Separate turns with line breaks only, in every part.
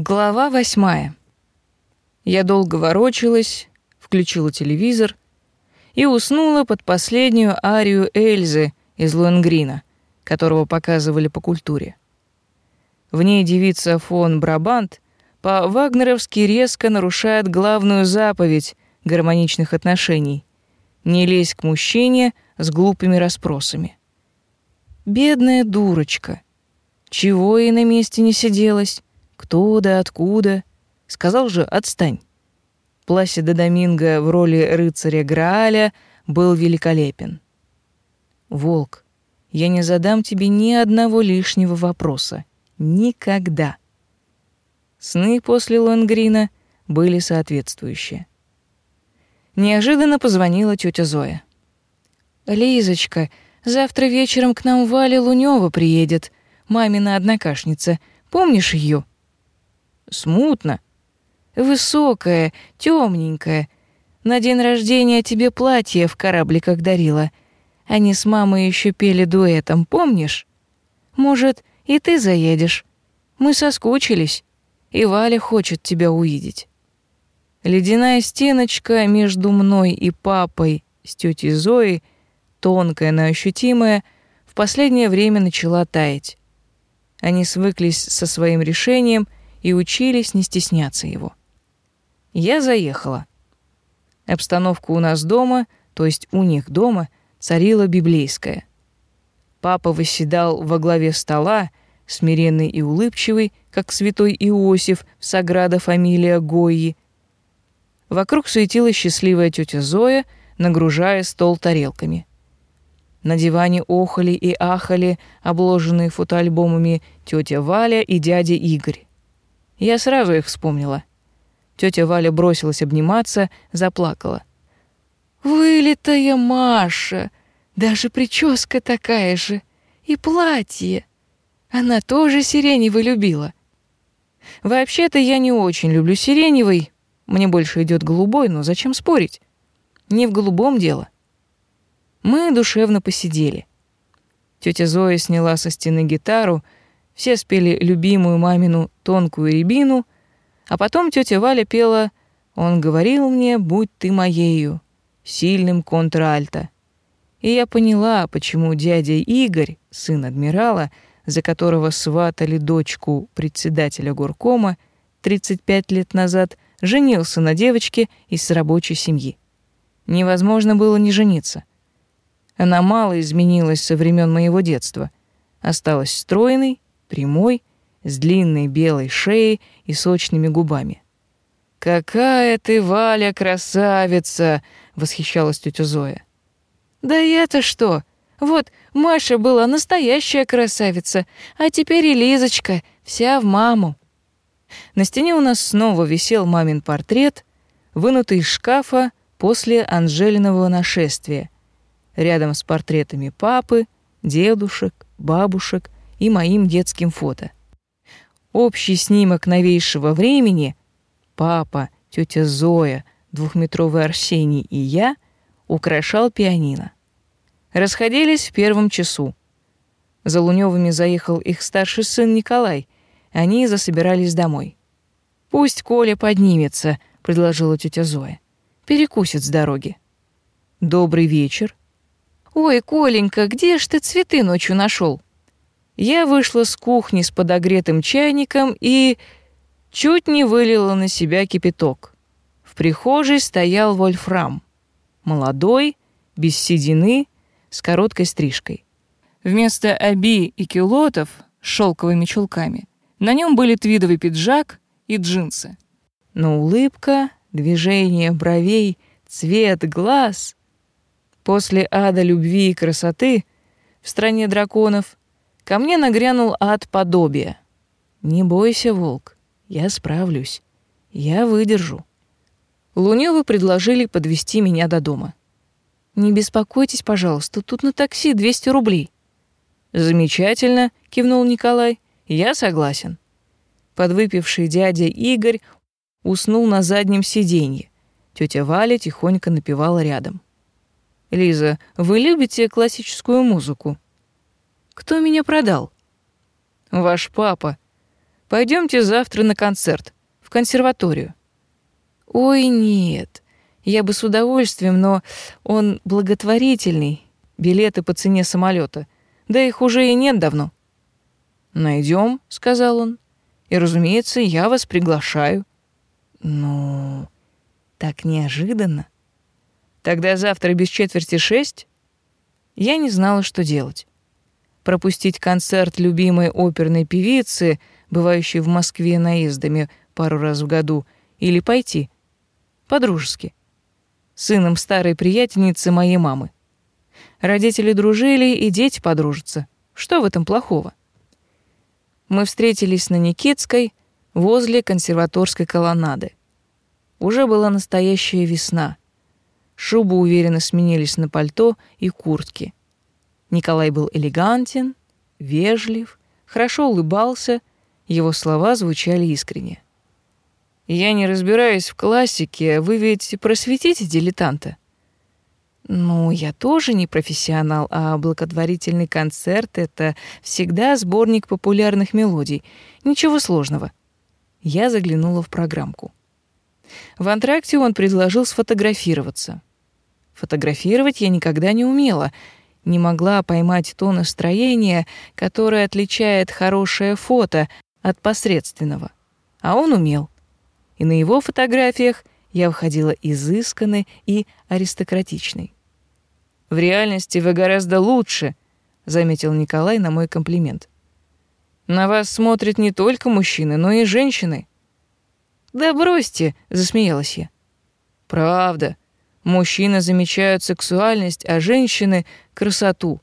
Глава восьмая. Я долго ворочалась, включила телевизор и уснула под последнюю арию Эльзы из Луэнгрина, которого показывали по культуре. В ней девица фон Брабант по-вагнеровски резко нарушает главную заповедь гармоничных отношений — не лезь к мужчине с глупыми расспросами. Бедная дурочка. Чего ей на месте не сиделась? Кто да откуда? Сказал же, отстань. Пласида Доминго в роли рыцаря Грааля был великолепен. Волк, я не задам тебе ни одного лишнего вопроса. Никогда. Сны после Лонгрина были соответствующие. Неожиданно позвонила тетя Зоя. «Лизочка, завтра вечером к нам Валя Лунёва приедет, мамина однокашница. Помнишь ее? Смутно. Высокая, темненькая. На день рождения тебе платье в корабликах дарила. Они с мамой еще пели дуэтом, помнишь? Может, и ты заедешь? Мы соскучились, и Валя хочет тебя увидеть. Ледяная стеночка между мной и папой с тетей Зоей, тонкая, но ощутимая, в последнее время начала таять. Они свыклись со своим решением — и учились не стесняться его. Я заехала. Обстановка у нас дома, то есть у них дома, царила библейская. Папа восседал во главе стола, смиренный и улыбчивый, как святой Иосиф в Саграда фамилия Гойи. Вокруг суетилась счастливая тетя Зоя, нагружая стол тарелками. На диване охали и ахали, обложенные фотоальбомами тетя Валя и дядя Игорь. Я сразу их вспомнила. Тетя Валя бросилась обниматься, заплакала. «Вылитая Маша! Даже прическа такая же! И платье! Она тоже сиреневый любила!» «Вообще-то я не очень люблю сиреневый. Мне больше идет голубой, но зачем спорить? Не в голубом дело». Мы душевно посидели. Тетя Зоя сняла со стены гитару, все спели любимую мамину тонкую рябину, а потом тетя Валя пела «Он говорил мне, будь ты моею» сильным контральто. И я поняла, почему дядя Игорь, сын адмирала, за которого сватали дочку председателя горкома 35 лет назад, женился на девочке из рабочей семьи. Невозможно было не жениться. Она мало изменилась со времен моего детства. Осталась стройной, прямой, с длинной белой шеей и сочными губами. «Какая ты, Валя, красавица!» — восхищалась тетя Зоя. «Да я-то что? Вот Маша была настоящая красавица, а теперь и Лизочка, вся в маму». На стене у нас снова висел мамин портрет, вынутый из шкафа после Анжелиного нашествия, рядом с портретами папы, дедушек, бабушек и моим детским фото. Общий снимок новейшего времени папа, тетя Зоя, двухметровый Арсений и я украшал пианино. Расходились в первом часу. За Лунёвыми заехал их старший сын Николай. Они засобирались домой. «Пусть Коля поднимется», — предложила тетя Зоя. «Перекусит с дороги». «Добрый вечер». «Ой, Коленька, где ж ты цветы ночью нашел? Я вышла с кухни с подогретым чайником и чуть не вылила на себя кипяток. В прихожей стоял Вольфрам. Молодой, без седины, с короткой стрижкой. Вместо оби и кюлотов с шелковыми чулками на нем были твидовый пиджак и джинсы. Но улыбка, движение бровей, цвет глаз. После ада любви и красоты в стране драконов Ко мне нагрянул ад подобия. Не бойся, волк, я справлюсь. Я выдержу. Лунёвы предложили подвести меня до дома. Не беспокойтесь, пожалуйста, тут на такси 200 рублей. Замечательно, кивнул Николай. Я согласен. Подвыпивший дядя Игорь уснул на заднем сиденье. Тетя Валя тихонько напевала рядом. Лиза, вы любите классическую музыку? Кто меня продал? Ваш папа. Пойдемте завтра на концерт, в консерваторию. Ой, нет. Я бы с удовольствием, но он благотворительный. Билеты по цене самолета. Да их уже и нет давно. Найдем, сказал он. И, разумеется, я вас приглашаю. Ну, так неожиданно. Тогда завтра без четверти шесть? Я не знала, что делать. Пропустить концерт любимой оперной певицы, бывающей в Москве наездами пару раз в году, или пойти по-дружески, сыном старой приятельницы моей мамы. Родители дружили, и дети подружатся. Что в этом плохого? Мы встретились на Никитской, возле консерваторской колоннады. Уже была настоящая весна. Шубы уверенно сменились на пальто и куртки. Николай был элегантен, вежлив, хорошо улыбался, его слова звучали искренне. «Я не разбираюсь в классике, вы ведь просветите дилетанта?» Ну, я тоже не профессионал, а благотворительный концерт — это всегда сборник популярных мелодий. Ничего сложного. Я заглянула в программку. В антракте он предложил сфотографироваться. Фотографировать я никогда не умела, не могла поймать то настроение, которое отличает хорошее фото от посредственного. А он умел. И на его фотографиях я выходила изысканной и аристократичной. В реальности вы гораздо лучше, заметил Николай на мой комплимент. На вас смотрят не только мужчины, но и женщины. Да бросьте, засмеялась я. Правда. Мужчины замечают сексуальность, а женщины красоту.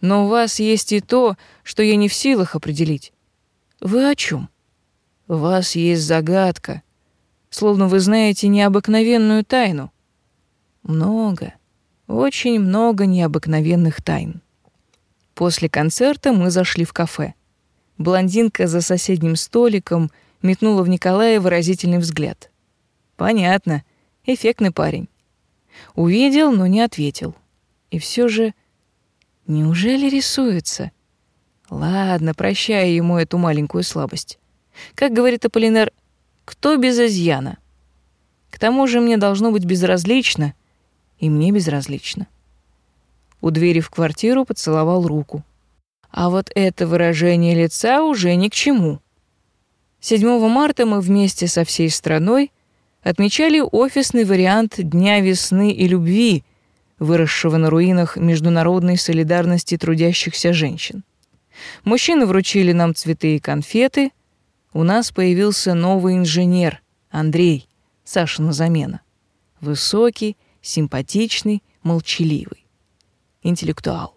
Но у вас есть и то, что я не в силах определить. Вы о чем? У вас есть загадка, словно вы знаете необыкновенную тайну. Много. Очень много необыкновенных тайн. После концерта мы зашли в кафе. Блондинка за соседним столиком метнула в Николая выразительный взгляд. Понятно, эффектный парень. Увидел, но не ответил. И все же неужели рисуется? Ладно, прощаю ему эту маленькую слабость. Как говорит Аполлинар, кто без изъяна? К тому же мне должно быть безразлично, и мне безразлично. У двери в квартиру поцеловал руку. А вот это выражение лица уже ни к чему. 7 марта мы вместе со всей страной отмечали офисный вариант Дня весны и любви, выросшего на руинах международной солидарности трудящихся женщин. Мужчины вручили нам цветы и конфеты. У нас появился новый инженер, Андрей, Сашина замена. Высокий, симпатичный, молчаливый. Интеллектуал.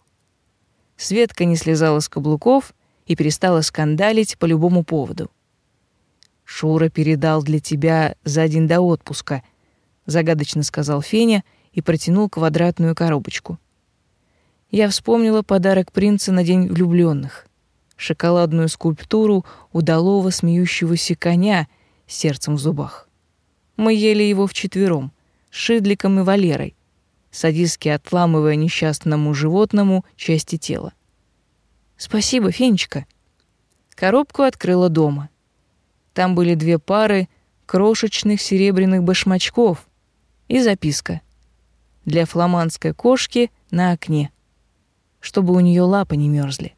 Светка не слезала с каблуков и перестала скандалить по любому поводу. «Шура передал для тебя за день до отпуска», — загадочно сказал Феня и протянул квадратную коробочку. Я вспомнила подарок принца на День влюбленных: шоколадную скульптуру удалого смеющегося коня с сердцем в зубах. Мы ели его вчетвером — Шидликом и Валерой, садистски отламывая несчастному животному части тела. «Спасибо, Фенечка». Коробку открыла дома. Там были две пары крошечных серебряных башмачков и записка. Для фламандской кошки на окне, чтобы у нее лапы не мерзли.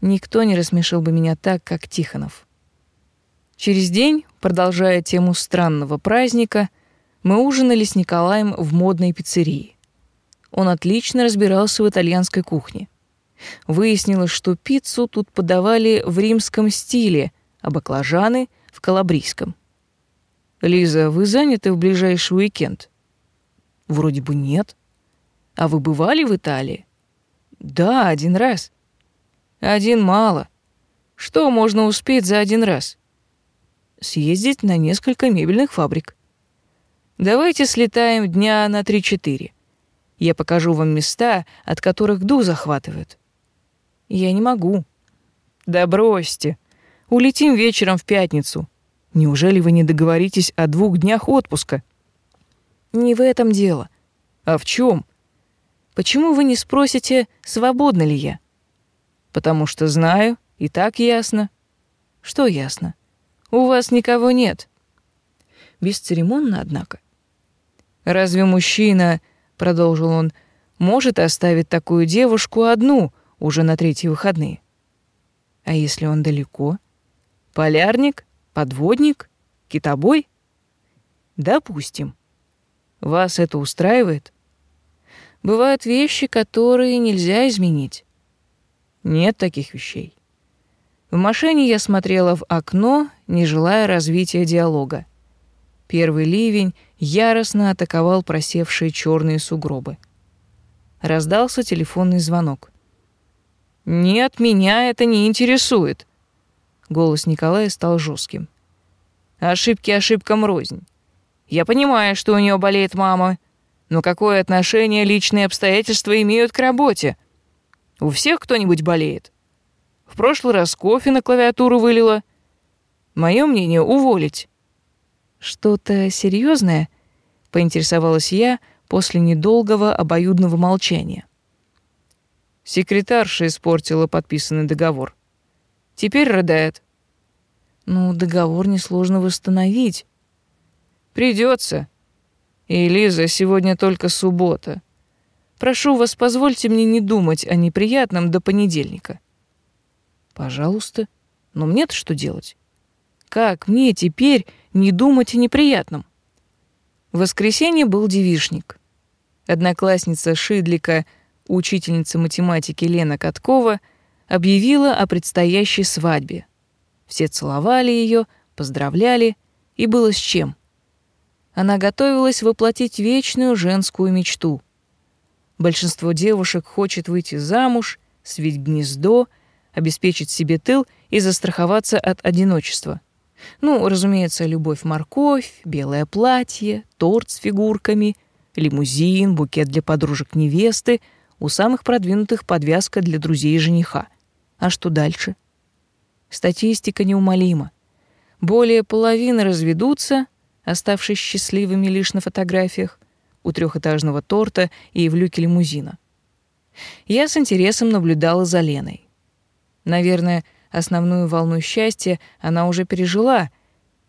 Никто не рассмешил бы меня так, как Тихонов. Через день, продолжая тему странного праздника, мы ужинали с Николаем в модной пиццерии. Он отлично разбирался в итальянской кухне. Выяснилось, что пиццу тут подавали в римском стиле, а баклажаны — в калабрийском. «Лиза, вы заняты в ближайший уикенд?» «Вроде бы нет». «А вы бывали в Италии?» «Да, один раз». «Один мало. Что можно успеть за один раз?» «Съездить на несколько мебельных фабрик». Давайте слетаем дня на три-четыре. Я покажу вам места, от которых ду захватывают. Я не могу. Да бросьте. Улетим вечером в пятницу. Неужели вы не договоритесь о двух днях отпуска? Не в этом дело. А в чем? Почему вы не спросите, свободна ли я? Потому что знаю, и так ясно. Что ясно? У вас никого нет. Бесцеремонно, однако. Разве мужчина, продолжил он, может оставить такую девушку одну уже на третьи выходные? А если он далеко? Полярник? Подводник? Китобой? Допустим. Вас это устраивает? Бывают вещи, которые нельзя изменить. Нет таких вещей. В машине я смотрела в окно, не желая развития диалога. Первый ливень яростно атаковал просевшие черные сугробы. Раздался телефонный звонок. «Нет, меня это не интересует», — голос Николая стал жестким. «Ошибки ошибкам рознь. Я понимаю, что у нее болеет мама, но какое отношение личные обстоятельства имеют к работе? У всех кто-нибудь болеет. В прошлый раз кофе на клавиатуру вылила. Мое мнение — уволить». «Что-то серьезное? поинтересовалась я после недолгого обоюдного молчания. Секретарша испортила подписанный договор. Теперь рыдает. Ну, договор несложно восстановить. Придется. И, Лиза, сегодня только суббота. Прошу вас, позвольте мне не думать о неприятном до понедельника. Пожалуйста. Но мне-то что делать? Как мне теперь не думать о неприятном? В воскресенье был девишник. Одноклассница Шидлика учительница математики Лена Каткова объявила о предстоящей свадьбе. Все целовали ее, поздравляли, и было с чем. Она готовилась воплотить вечную женскую мечту. Большинство девушек хочет выйти замуж, свить гнездо, обеспечить себе тыл и застраховаться от одиночества. Ну, разумеется, любовь-морковь, белое платье, торт с фигурками, лимузин, букет для подружек невесты — у самых продвинутых подвязка для друзей жениха. А что дальше? Статистика неумолима. Более половины разведутся, оставшись счастливыми лишь на фотографиях, у трехэтажного торта и в люке лимузина. Я с интересом наблюдала за Леной. Наверное, основную волну счастья она уже пережила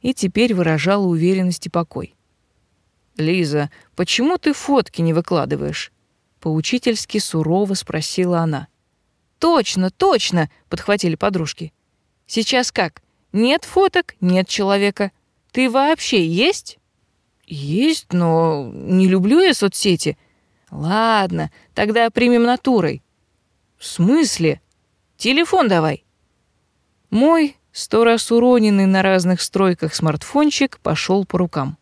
и теперь выражала уверенность и покой. «Лиза, почему ты фотки не выкладываешь?» поучительски сурово спросила она. Точно, точно, подхватили подружки. Сейчас как? Нет фоток, нет человека. Ты вообще есть? Есть, но не люблю я соцсети. Ладно, тогда примем натурой. В смысле? Телефон давай. Мой сто раз уроненный на разных стройках смартфончик пошел по рукам.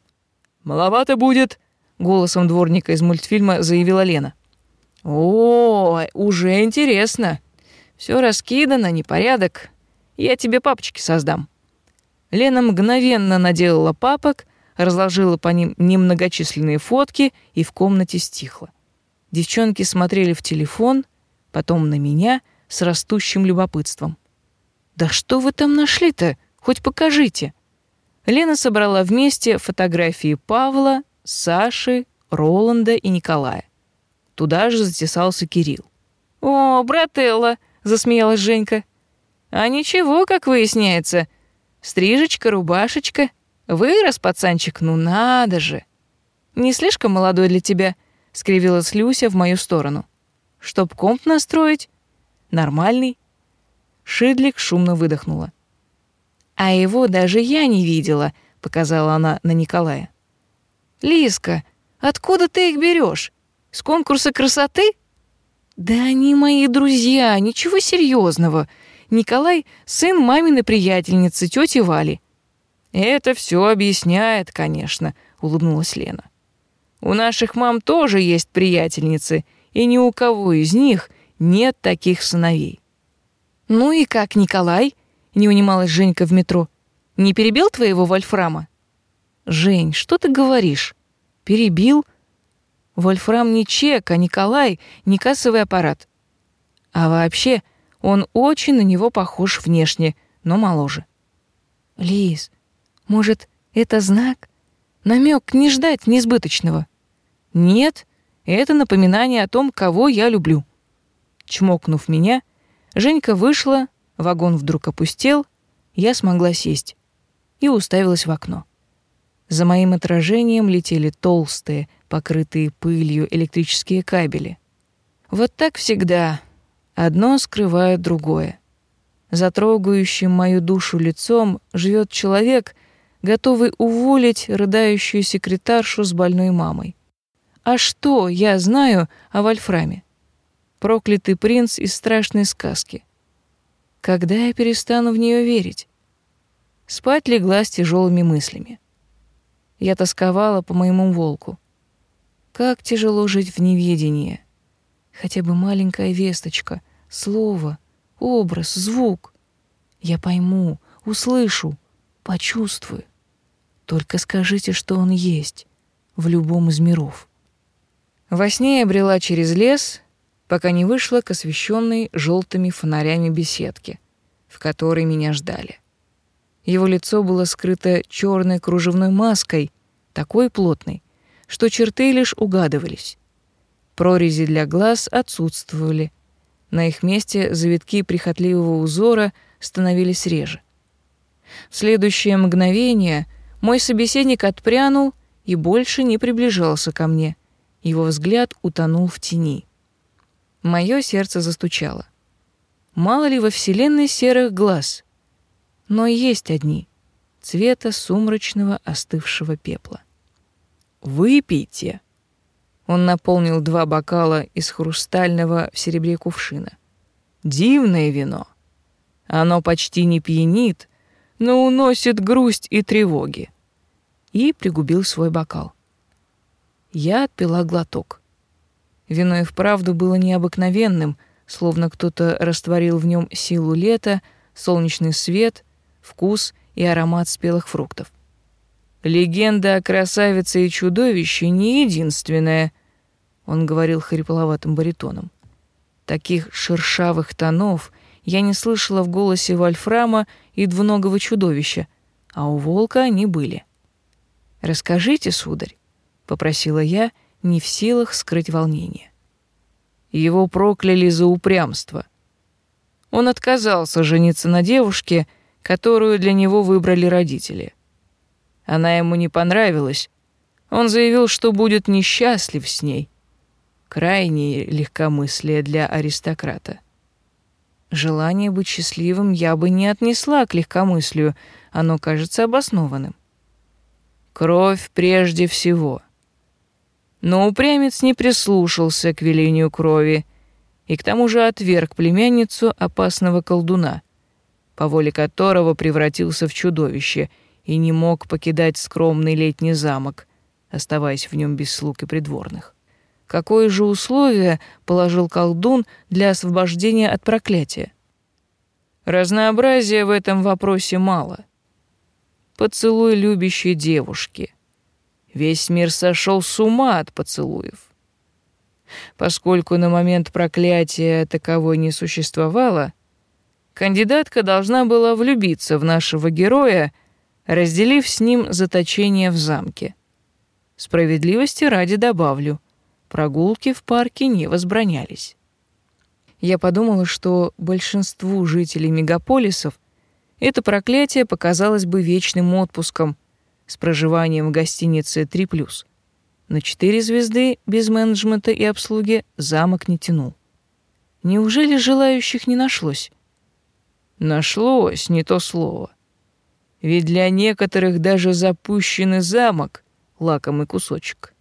Маловато будет, голосом дворника из мультфильма заявила Лена. О, уже интересно. Все раскидано, непорядок. Я тебе папочки создам. Лена мгновенно наделала папок, разложила по ним немногочисленные фотки и в комнате стихло. Девчонки смотрели в телефон, потом на меня с растущим любопытством. «Да что вы там нашли-то? Хоть покажите!» Лена собрала вместе фотографии Павла, Саши, Роланда и Николая. Туда же затесался Кирилл. «О, брателла!» — засмеялась Женька. «А ничего, как выясняется. Стрижечка, рубашечка. Вырос пацанчик, ну надо же!» «Не слишком молодой для тебя?» — скривилась Люся в мою сторону. «Чтоб комп настроить? Нормальный?» Шидлик шумно выдохнула. «А его даже я не видела», — показала она на Николая. «Лиска, откуда ты их берешь? С конкурса красоты? Да они мои друзья, ничего серьезного. Николай — сын маминой приятельницы, тети Вали. Это все объясняет, конечно, улыбнулась Лена. У наших мам тоже есть приятельницы, и ни у кого из них нет таких сыновей. Ну и как Николай? Не унималась Женька в метро. Не перебил твоего Вольфрама? Жень, что ты говоришь? Перебил? Вольфрам не чек, а Николай не кассовый аппарат. А вообще, он очень на него похож внешне, но моложе. Лиз, может, это знак? Намек не ждать несбыточного. Нет, это напоминание о том, кого я люблю. Чмокнув меня, Женька вышла, вагон вдруг опустел, я смогла сесть и уставилась в окно. За моим отражением летели толстые, покрытые пылью электрические кабели. Вот так всегда. Одно скрывает другое. За трогающим мою душу лицом живет человек, готовый уволить рыдающую секретаршу с больной мамой. А что я знаю о Вольфраме? Проклятый принц из страшной сказки. Когда я перестану в нее верить? Спать легла с тяжелыми мыслями. Я тосковала по моему волку. Как тяжело жить в неведении. Хотя бы маленькая весточка, слово, образ, звук. Я пойму, услышу, почувствую. Только скажите, что он есть в любом из миров. Во сне я брела через лес, пока не вышла к освещенной желтыми фонарями беседке, в которой меня ждали. Его лицо было скрыто черной кружевной маской, такой плотной, что черты лишь угадывались. Прорези для глаз отсутствовали. На их месте завитки прихотливого узора становились реже. В следующее мгновение мой собеседник отпрянул и больше не приближался ко мне. Его взгляд утонул в тени. Мое сердце застучало. Мало ли во вселенной серых глаз но есть одни — цвета сумрачного остывшего пепла. «Выпейте!» Он наполнил два бокала из хрустального в серебре кувшина. «Дивное вино. Оно почти не пьянит, но уносит грусть и тревоги». И пригубил свой бокал. Я отпила глоток. Вино и вправду было необыкновенным, словно кто-то растворил в нем силу лета, солнечный свет вкус и аромат спелых фруктов. Легенда о красавице и чудовище не единственная, он говорил хрипловатым баритоном. Таких шершавых тонов я не слышала в голосе Вольфрама и двуногого чудовища, а у волка они были. «Расскажите, сударь», — попросила я, не в силах скрыть волнение. Его прокляли за упрямство. Он отказался жениться на девушке, которую для него выбрали родители. Она ему не понравилась. Он заявил, что будет несчастлив с ней. Крайнее легкомыслие для аристократа. Желание быть счастливым я бы не отнесла к легкомыслию, оно кажется обоснованным. Кровь прежде всего. Но упрямец не прислушался к велению крови и к тому же отверг племянницу опасного колдуна по воле которого превратился в чудовище и не мог покидать скромный летний замок, оставаясь в нем без слуг и придворных. Какое же условие положил колдун для освобождения от проклятия? Разнообразия в этом вопросе мало. Поцелуй любящей девушки. Весь мир сошел с ума от поцелуев. Поскольку на момент проклятия таковой не существовало, Кандидатка должна была влюбиться в нашего героя, разделив с ним заточение в замке. Справедливости ради добавлю, прогулки в парке не возбранялись. Я подумала, что большинству жителей мегаполисов это проклятие показалось бы вечным отпуском с проживанием в гостинице 3+. На четыре звезды без менеджмента и обслуги замок не тянул. Неужели желающих не нашлось? Нашлось не то слово. Ведь для некоторых даже запущенный замок — лакомый кусочек.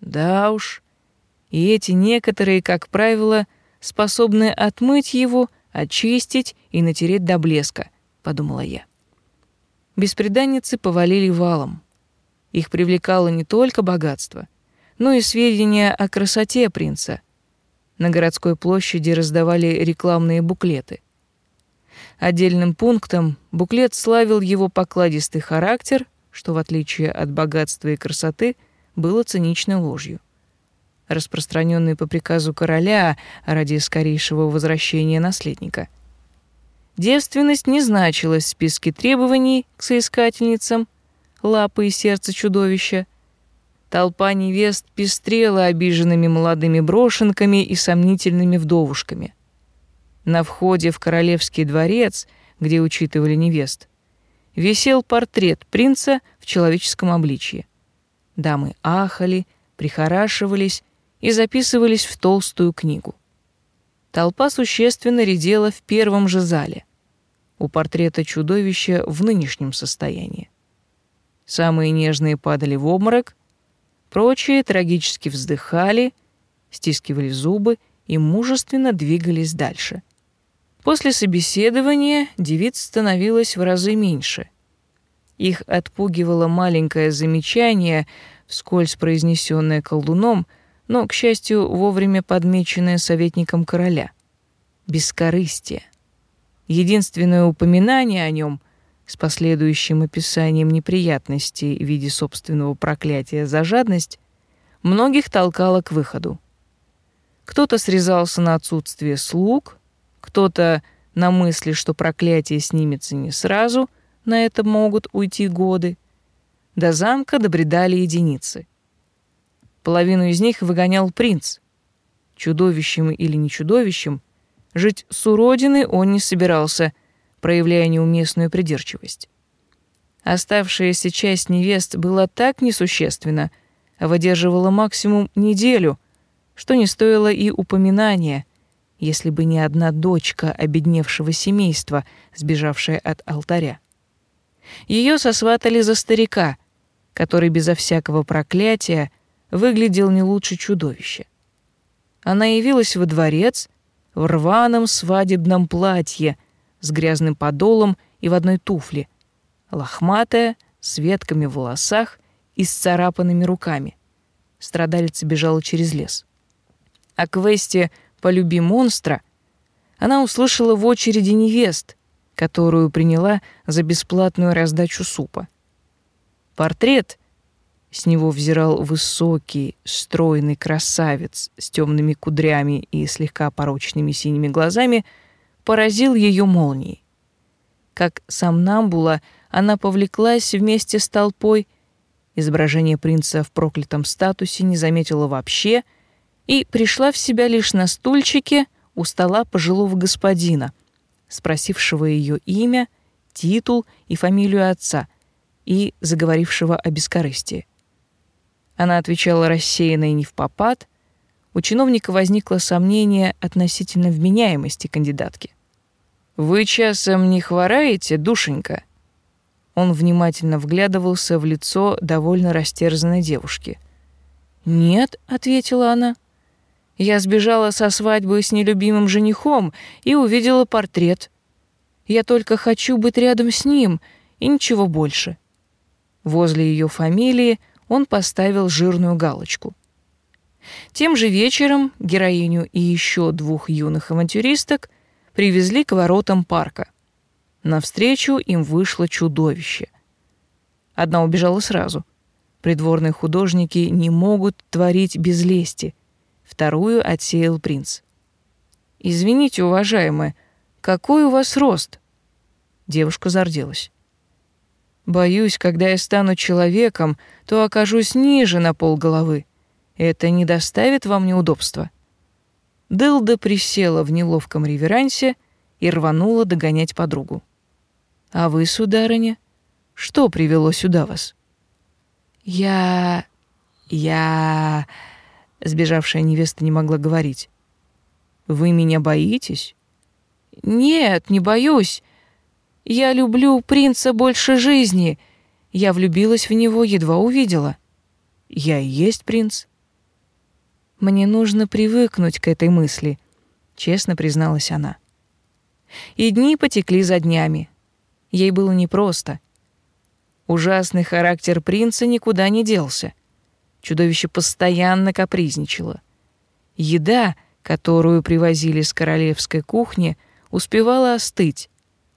Да уж, и эти некоторые, как правило, способны отмыть его, очистить и натереть до блеска, подумала я. Беспреданницы повалили валом. Их привлекало не только богатство, но и сведения о красоте принца. На городской площади раздавали рекламные буклеты — Отдельным пунктом буклет славил его покладистый характер, что, в отличие от богатства и красоты, было циничной ложью. Распространенный по приказу короля ради скорейшего возвращения наследника. Девственность не значилась в списке требований к соискательницам, лапы и сердце чудовища. Толпа невест пестрела обиженными молодыми брошенками и сомнительными вдовушками. На входе в королевский дворец где учитывали невест, висел портрет принца в человеческом обличье. Дамы ахали, прихорашивались и записывались в толстую книгу. Толпа существенно редела в первом же зале. У портрета чудовища в нынешнем состоянии. Самые нежные падали в обморок, прочие трагически вздыхали, стискивали зубы и мужественно двигались дальше. После собеседования девиц становилось в разы меньше. Их отпугивало маленькое замечание, вскользь произнесенное колдуном, но, к счастью, вовремя подмеченное советником короля. Бескорыстие. Единственное упоминание о нем с последующим описанием неприятностей в виде собственного проклятия за жадность многих толкало к выходу. Кто-то срезался на отсутствие слуг, кто-то на мысли, что проклятие снимется не сразу, на это могут уйти годы. До замка добредали единицы. Половину из них выгонял принц. Чудовищем или не чудовищем, жить с уродиной он не собирался, проявляя неуместную придирчивость. Оставшаяся часть невест была так несущественна, а выдерживала максимум неделю — что не стоило и упоминания, если бы не одна дочка обедневшего семейства, сбежавшая от алтаря. Ее сосватали за старика, который безо всякого проклятия выглядел не лучше чудовища. Она явилась во дворец в рваном свадебном платье с грязным подолом и в одной туфле, лохматая, с ветками в волосах и с царапанными руками. Страдалица бежала через лес о квесте «Полюби монстра», она услышала в очереди невест, которую приняла за бесплатную раздачу супа. Портрет с него взирал высокий, стройный красавец с темными кудрями и слегка порочными синими глазами, поразил ее молнией. Как сам Намбула, она повлеклась вместе с толпой. Изображение принца в проклятом статусе не заметила вообще — и пришла в себя лишь на стульчике у стола пожилого господина, спросившего ее имя, титул и фамилию отца и заговорившего о бескорыстии. Она отвечала рассеянно и не в попад. У чиновника возникло сомнение относительно вменяемости кандидатки. «Вы часом не хвораете, душенька?» Он внимательно вглядывался в лицо довольно растерзанной девушки. «Нет», — ответила она. Я сбежала со свадьбы с нелюбимым женихом и увидела портрет. Я только хочу быть рядом с ним и ничего больше. Возле ее фамилии он поставил жирную галочку. Тем же вечером героиню и еще двух юных авантюристок привезли к воротам парка. Навстречу им вышло чудовище. Одна убежала сразу. Придворные художники не могут творить без лести — Вторую отсеял принц. «Извините, уважаемая, какой у вас рост?» Девушка зарделась. «Боюсь, когда я стану человеком, то окажусь ниже на полголовы. Это не доставит вам неудобства?» Дылда присела в неловком реверансе и рванула догонять подругу. «А вы, сударыня, что привело сюда вас?» «Я... я...» Сбежавшая невеста не могла говорить. «Вы меня боитесь?» «Нет, не боюсь. Я люблю принца больше жизни. Я влюбилась в него, едва увидела. Я и есть принц». «Мне нужно привыкнуть к этой мысли», — честно призналась она. И дни потекли за днями. Ей было непросто. Ужасный характер принца никуда не делся. Чудовище постоянно капризничало. Еда, которую привозили с королевской кухни, успевала остыть.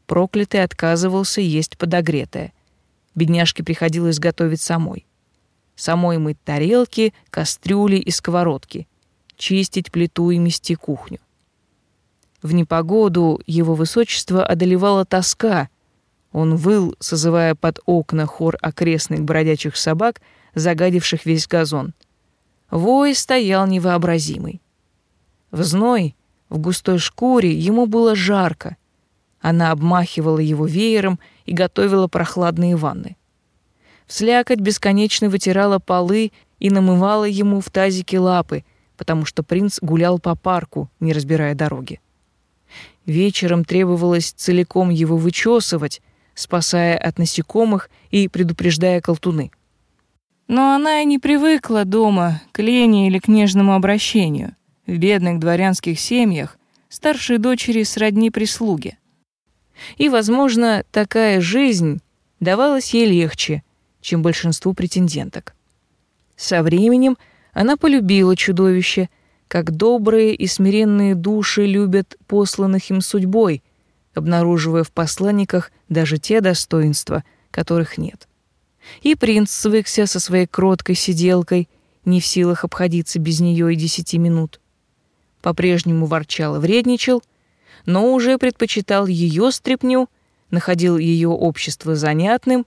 Проклятый отказывался есть подогретое. Бедняжке приходилось готовить самой. Самой мыть тарелки, кастрюли и сковородки, чистить плиту и мести кухню. В непогоду его высочество одолевала тоска. Он выл, созывая под окна хор окрестных бродячих собак — загадивших весь газон. Вой стоял невообразимый. В зной, в густой шкуре ему было жарко, Она обмахивала его веером и готовила прохладные ванны. Вслякоть бесконечно вытирала полы и намывала ему в тазике лапы, потому что принц гулял по парку, не разбирая дороги. Вечером требовалось целиком его вычесывать, спасая от насекомых и предупреждая колтуны. Но она и не привыкла дома к лени или к нежному обращению. В бедных дворянских семьях старшей дочери сродни прислуги. И, возможно, такая жизнь давалась ей легче, чем большинству претенденток. Со временем она полюбила чудовище, как добрые и смиренные души любят посланных им судьбой, обнаруживая в посланниках даже те достоинства, которых нет. И принц свыкся со своей кроткой сиделкой, не в силах обходиться без нее и десяти минут. По-прежнему ворчал и вредничал, но уже предпочитал ее стряпню, находил ее общество занятным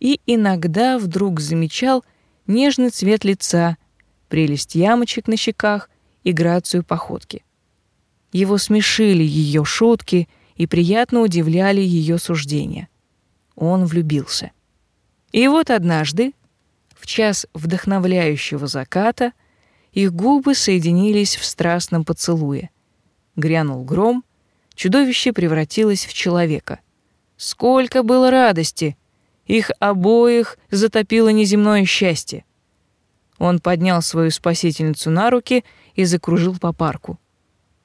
и иногда вдруг замечал нежный цвет лица, прелесть ямочек на щеках и грацию походки. Его смешили ее шутки и приятно удивляли ее суждения. Он влюбился. И вот однажды, в час вдохновляющего заката, их губы соединились в страстном поцелуе. Грянул гром, чудовище превратилось в человека. Сколько было радости! Их обоих затопило неземное счастье. Он поднял свою спасительницу на руки и закружил по парку.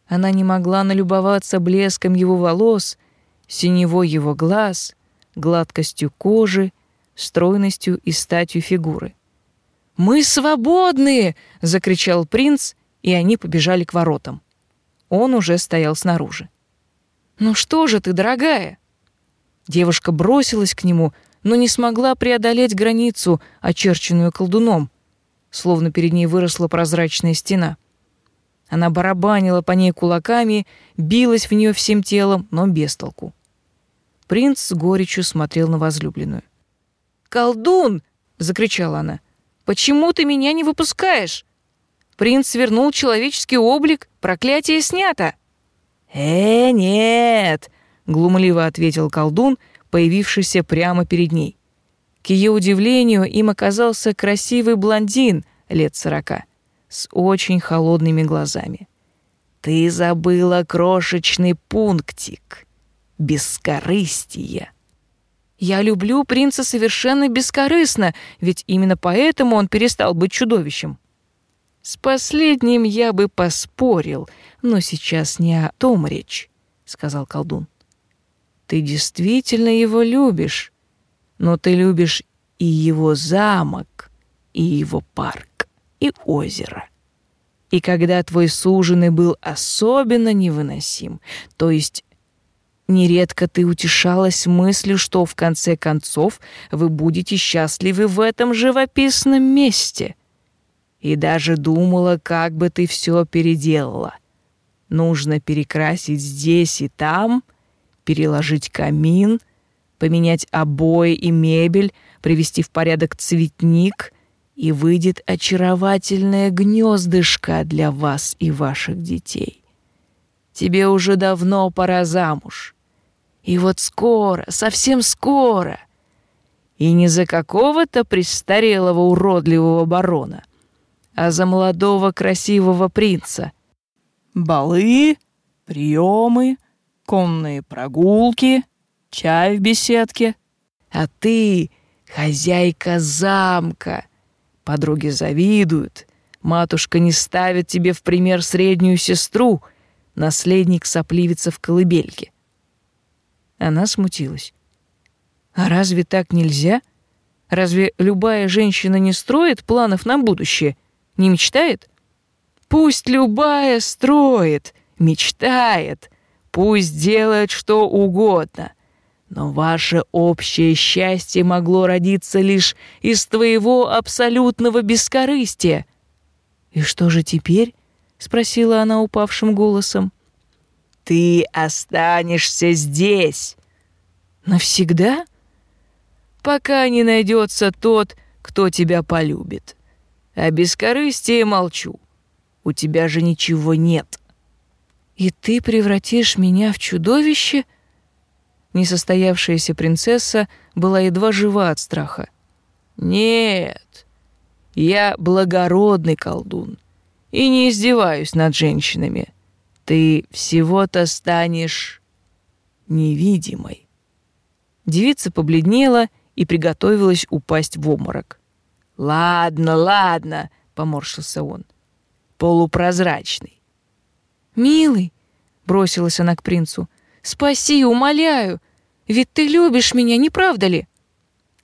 Она не могла налюбоваться блеском его волос, синевой его глаз, гладкостью кожи, стройностью и статью фигуры. «Мы свободны!» — закричал принц, и они побежали к воротам. Он уже стоял снаружи. «Ну что же ты, дорогая?» Девушка бросилась к нему, но не смогла преодолеть границу, очерченную колдуном, словно перед ней выросла прозрачная стена. Она барабанила по ней кулаками, билась в нее всем телом, но без толку. Принц с горечью смотрел на возлюбленную. «Колдун!» — закричала она. «Почему ты меня не выпускаешь? Принц вернул человеческий облик, проклятие снято!» «Э, нет!» — глумливо ответил колдун, появившийся прямо перед ней. К ее удивлению, им оказался красивый блондин лет сорока с очень холодными глазами. «Ты забыла крошечный пунктик. Бескорыстие». Я люблю принца совершенно бескорыстно, ведь именно поэтому он перестал быть чудовищем. С последним я бы поспорил, но сейчас не о том речь, сказал колдун. Ты действительно его любишь, но ты любишь и его замок, и его парк, и озеро. И когда твой суженый был особенно невыносим, то есть Нередко ты утешалась мыслью, что в конце концов вы будете счастливы в этом живописном месте. И даже думала, как бы ты все переделала. Нужно перекрасить здесь и там, переложить камин, поменять обои и мебель, привести в порядок цветник, и выйдет очаровательное гнездышко для вас и ваших детей. Тебе уже давно пора замуж. И вот скоро, совсем скоро. И не за какого-то престарелого уродливого барона, а за молодого красивого принца. Балы, приемы, конные прогулки, чай в беседке. А ты хозяйка замка. Подруги завидуют. Матушка не ставит тебе в пример среднюю сестру, наследник сопливица в колыбельке. Она смутилась. А разве так нельзя? Разве любая женщина не строит планов на будущее? Не мечтает? Пусть любая строит, мечтает, пусть делает что угодно. Но ваше общее счастье могло родиться лишь из твоего абсолютного бескорыстия. И что же теперь? спросила она упавшим голосом. Ты останешься здесь. Навсегда? Пока не найдется тот, кто тебя полюбит. А бескорыстие молчу. У тебя же ничего нет. И ты превратишь меня в чудовище? несостоявшаяся принцесса была едва жива от страха. «Нет, я благородный колдун и не издеваюсь над женщинами. Ты всего-то станешь невидимой». Девица побледнела и приготовилась упасть в обморок. «Ладно, ладно», — поморщился он, — «полупрозрачный».
«Милый», — бросилась она к принцу, — «спаси, умоляю, ведь ты любишь меня, не правда ли?»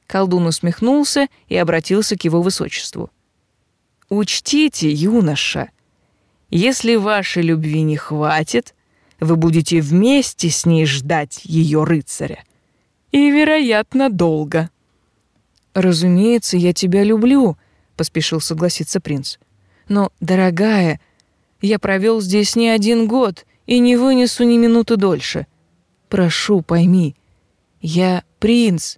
Колдун усмехнулся и обратился к его высочеству. «Учтите, юноша, если вашей любви не хватит, вы будете вместе с ней ждать ее рыцаря. И, вероятно, долго».
«Разумеется, я тебя люблю», — поспешил согласиться принц. «Но, дорогая, я провел здесь не один год и не вынесу ни минуты дольше. Прошу, пойми, я принц.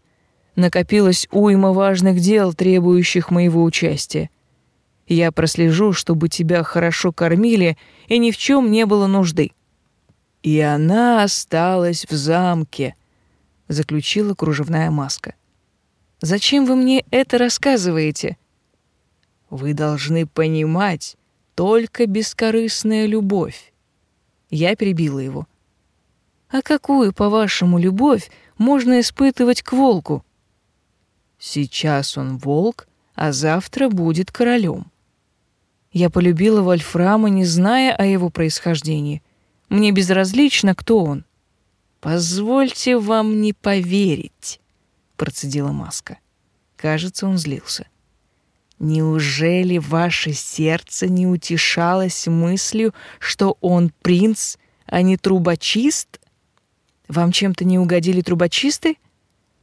Накопилось уйма важных дел, требующих моего участия. Я прослежу, чтобы тебя хорошо кормили и ни в чем не было нужды.
И она осталась в замке, заключила кружевная маска.
Зачем вы мне это рассказываете?
Вы должны понимать, только бескорыстная любовь. Я перебила его.
А какую, по-вашему, любовь можно испытывать к волку?
Сейчас он волк, а завтра будет королем.
Я полюбила Вольфрама, не зная о его происхождении. Мне безразлично, кто он.
Позвольте вам не поверить, процедила Маска. Кажется, он злился. Неужели ваше сердце не утешалось мыслью, что он принц, а не трубочист? Вам чем-то не угодили трубочисты?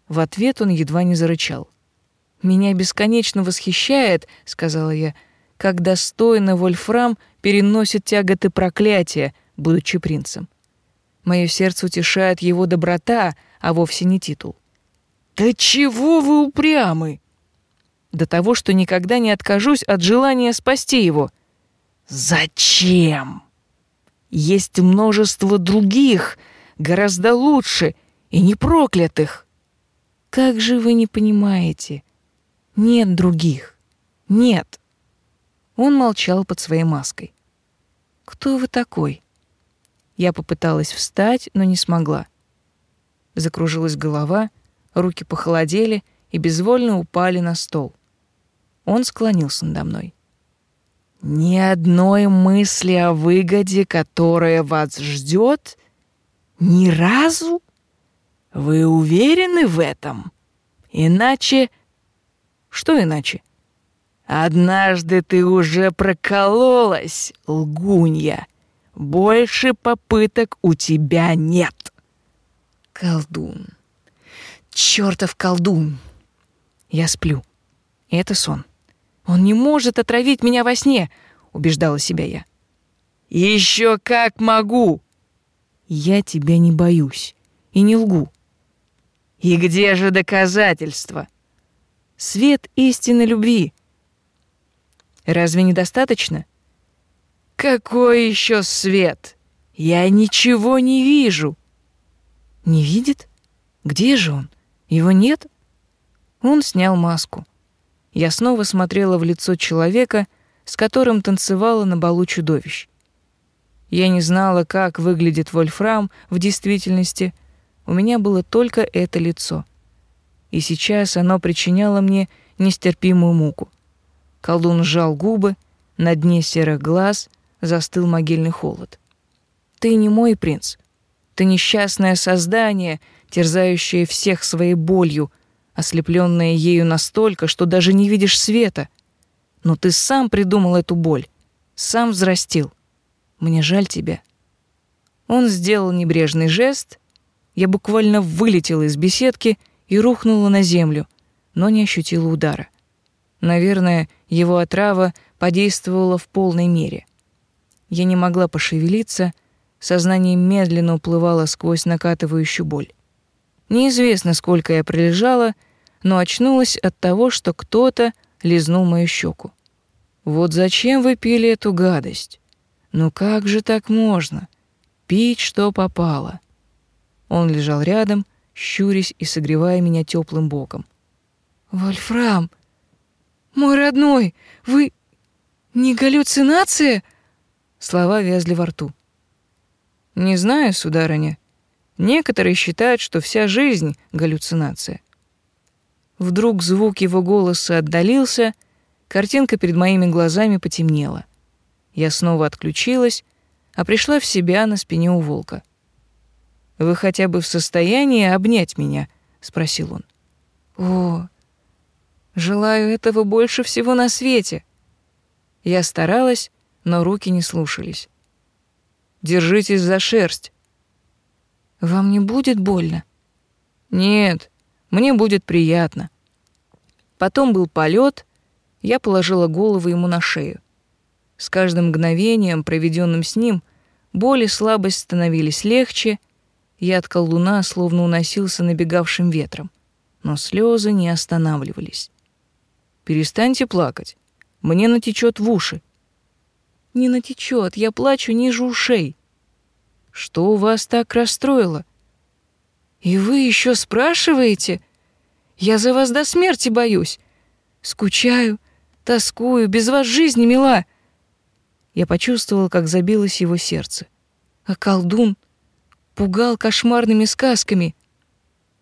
В ответ он едва не зарычал.
Меня бесконечно восхищает, сказала я, как достойно Вольфрам переносит тяготы проклятия, будучи принцем. Мое сердце утешает его доброта, а вовсе не титул.
Да чего вы упрямы?
До того, что никогда не откажусь от желания спасти его.
Зачем? Есть множество других, гораздо лучше и не проклятых.
Как же вы не понимаете? Нет других. Нет. Он молчал под своей маской. Кто вы такой? Я попыталась встать, но не смогла. Закружилась голова, руки похолодели и безвольно упали на стол. Он склонился надо мной.
Ни одной мысли о выгоде, которая вас ждет, ни разу? Вы уверены в этом? Иначе...
Что иначе?
Однажды ты уже прокололась, лгунья. Больше попыток у тебя нет.
Колдун. Чёртов колдун. Я сплю. Это сон. Он не может отравить меня во сне, убеждала себя я.
Еще как могу.
Я тебя не боюсь и не лгу.
И где же доказательства?
Свет истинной любви. Разве недостаточно?
Какой еще свет? Я ничего не вижу.
Не видит? Где же он? Его нет? Он снял маску. Я снова смотрела в лицо человека, с которым танцевала на балу чудовищ. Я не знала, как выглядит Вольфрам в действительности. У меня было только это лицо. И сейчас оно причиняло мне нестерпимую муку. Колдун сжал губы, на дне серых глаз застыл могильный холод. «Ты не мой принц. Ты несчастное создание, терзающее всех своей болью, ослепленная ею настолько, что даже не видишь света. Но ты сам придумал эту боль, сам взрастил. Мне жаль тебя». Он сделал небрежный жест. Я буквально вылетела из беседки и рухнула на землю, но не ощутила удара. Наверное, его отрава подействовала в полной мере. Я не могла пошевелиться, сознание медленно уплывало сквозь накатывающую боль. Неизвестно, сколько я пролежала, но очнулась от того, что кто-то лизнул мою щеку. Вот зачем вы пили эту гадость? Ну как же так можно? Пить, что попало. Он лежал рядом щурясь и согревая меня теплым боком. «Вольфрам! Мой родной! Вы... не галлюцинация?» Слова вязли во рту.
«Не знаю, сударыня. Некоторые считают, что вся жизнь — галлюцинация». Вдруг звук его голоса отдалился, картинка перед моими глазами потемнела. Я снова отключилась, а пришла в себя на спине у волка. «Вы хотя бы в состоянии обнять меня?» — спросил он.
«О, желаю этого больше всего на свете!»
Я старалась, но руки не слушались. «Держитесь за шерсть».
«Вам не будет больно?»
«Нет, мне будет приятно». Потом был полет, я положила голову ему на шею. С каждым мгновением, проведенным с ним, боль и слабость становились легче, я от колдуна словно уносился набегавшим ветром, но слезы не останавливались. «Перестаньте плакать, мне натечет в уши».
«Не натечет, я плачу ниже ушей».
«Что у вас так расстроило?»
«И вы еще спрашиваете? Я за вас до смерти боюсь. Скучаю, тоскую, без вас жизни мила».
Я почувствовал, как забилось его сердце.
А колдун пугал кошмарными сказками.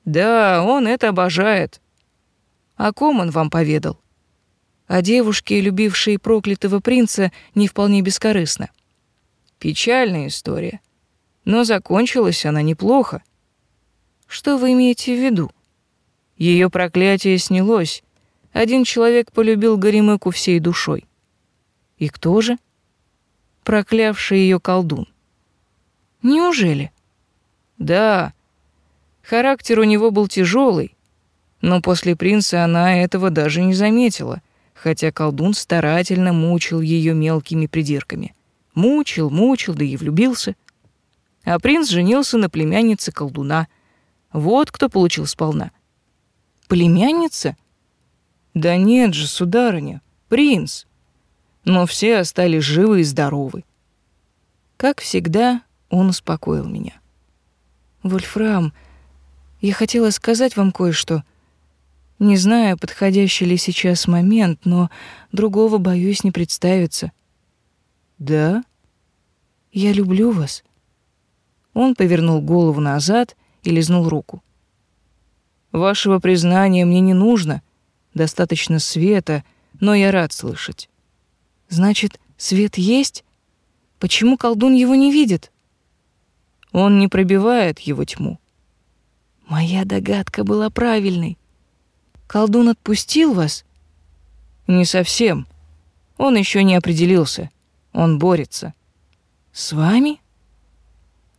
Да, он это обожает. О ком он вам поведал?
О девушке, любившей проклятого принца, не вполне бескорыстно.
Печальная история. Но закончилась она неплохо.
Что вы имеете в виду?
Ее проклятие снялось. Один человек полюбил Горемыку всей душой.
И кто же?
проклявший ее колдун.
Неужели?
Да. Характер у него был тяжелый, но после принца она этого даже не заметила, хотя колдун старательно мучил ее мелкими придирками. Мучил, мучил, да и влюбился. А принц женился на племяннице колдуна. Вот кто получил сполна.
Племянница?
Да нет же, сударыня, принц но все остались живы и здоровы. Как всегда, он успокоил меня.
«Вольфрам, я хотела сказать вам кое-что. Не знаю, подходящий ли сейчас момент, но другого, боюсь, не представится».
«Да?»
«Я люблю вас».
Он повернул голову назад и лизнул руку. «Вашего признания мне не нужно. Достаточно света, но я рад слышать.
Значит, свет есть? Почему колдун его не видит?
Он не пробивает его тьму.
Моя догадка была правильной. Колдун отпустил вас?
Не совсем. Он еще не определился. Он борется.
С вами?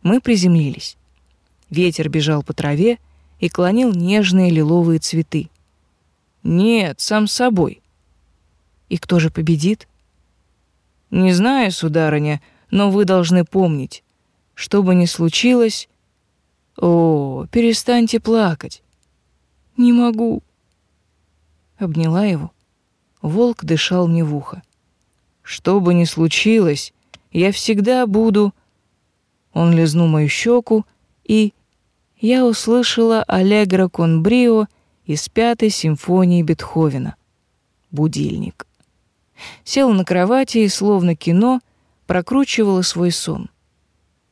Мы приземлились. Ветер бежал по траве и клонил нежные лиловые цветы. Нет, сам собой.
И кто же победит?
Не знаю, сударыня, но вы должны помнить, что бы ни случилось... О, перестаньте плакать.
Не могу.
Обняла его. Волк дышал мне в ухо. Что бы ни случилось, я всегда буду... Он лизнул мою щеку, и я услышала «Аллегро кон брио» из пятой симфонии Бетховена. Будильник села на кровати и, словно кино, прокручивала свой сон.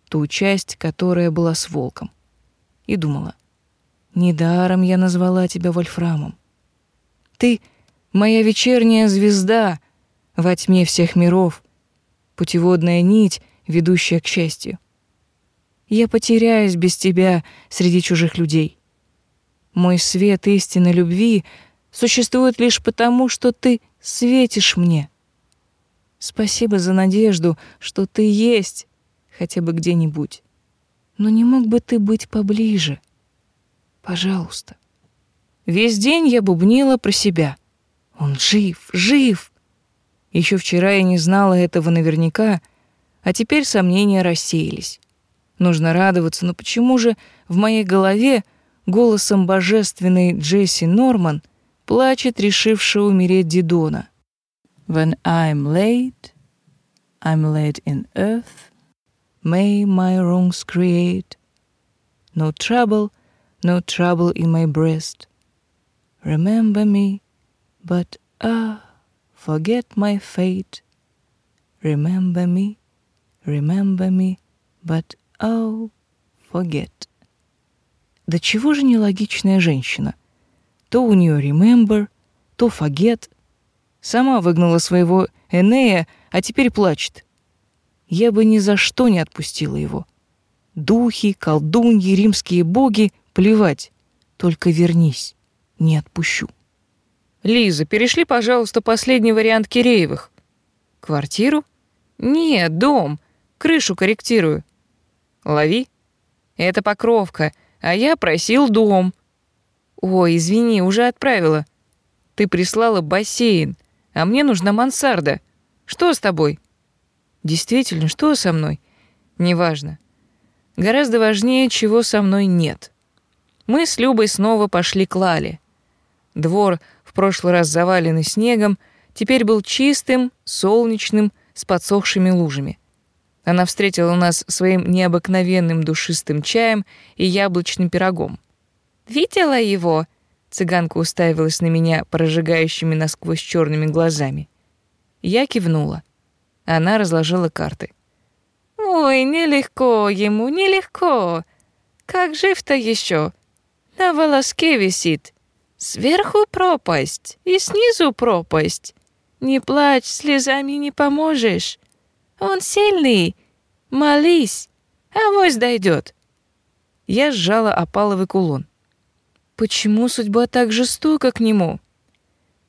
Ту часть, которая была с волком. И думала, недаром я назвала тебя Вольфрамом. Ты — моя вечерняя звезда во тьме всех миров, путеводная нить, ведущая к счастью. Я потеряюсь без тебя среди чужих людей. Мой свет истинной любви существует лишь потому, что ты светишь мне. Спасибо за надежду, что ты есть хотя бы где-нибудь. Но не мог бы ты быть поближе? Пожалуйста. Весь день я бубнила про себя. Он жив, жив. Еще вчера я не знала этого наверняка, а теперь сомнения рассеялись. Нужно радоваться, но почему же в моей голове голосом божественной Джесси Норман — плачет решившая умереть Дидона. When I'm laid, I'm laid in earth, may my wrongs create no trouble
no trouble in my breast. Remember me, but ah, forget my fate. Remember me, remember me, but oh, forget. Да чего же нелогичная женщина? То у нее remember, то forget. Сама выгнала своего Энея, а теперь плачет. Я бы ни за что не отпустила его. Духи, колдуньи, римские боги — плевать. Только вернись, не отпущу.
Лиза, перешли, пожалуйста, последний вариант Киреевых. Квартиру? Нет, дом. Крышу корректирую. Лови. Это покровка, а я просил дом. Ой, извини, уже отправила. Ты прислала бассейн, а мне нужна мансарда. Что с тобой? Действительно, что со мной? Неважно. Гораздо важнее, чего со мной нет. Мы с Любой снова пошли к Лале. Двор, в прошлый раз заваленный снегом, теперь был чистым, солнечным, с подсохшими лужами. Она встретила нас своим необыкновенным душистым чаем и яблочным пирогом. «Видела его?» Цыганка уставилась на меня прожигающими насквозь черными глазами. Я кивнула. Она разложила карты. «Ой, нелегко ему, нелегко. Как жив-то еще? На волоске висит. Сверху пропасть и снизу пропасть. Не плачь, слезами не поможешь. Он сильный. Молись, авось дойдет. Я сжала опаловый кулон. Почему судьба так жестока к нему?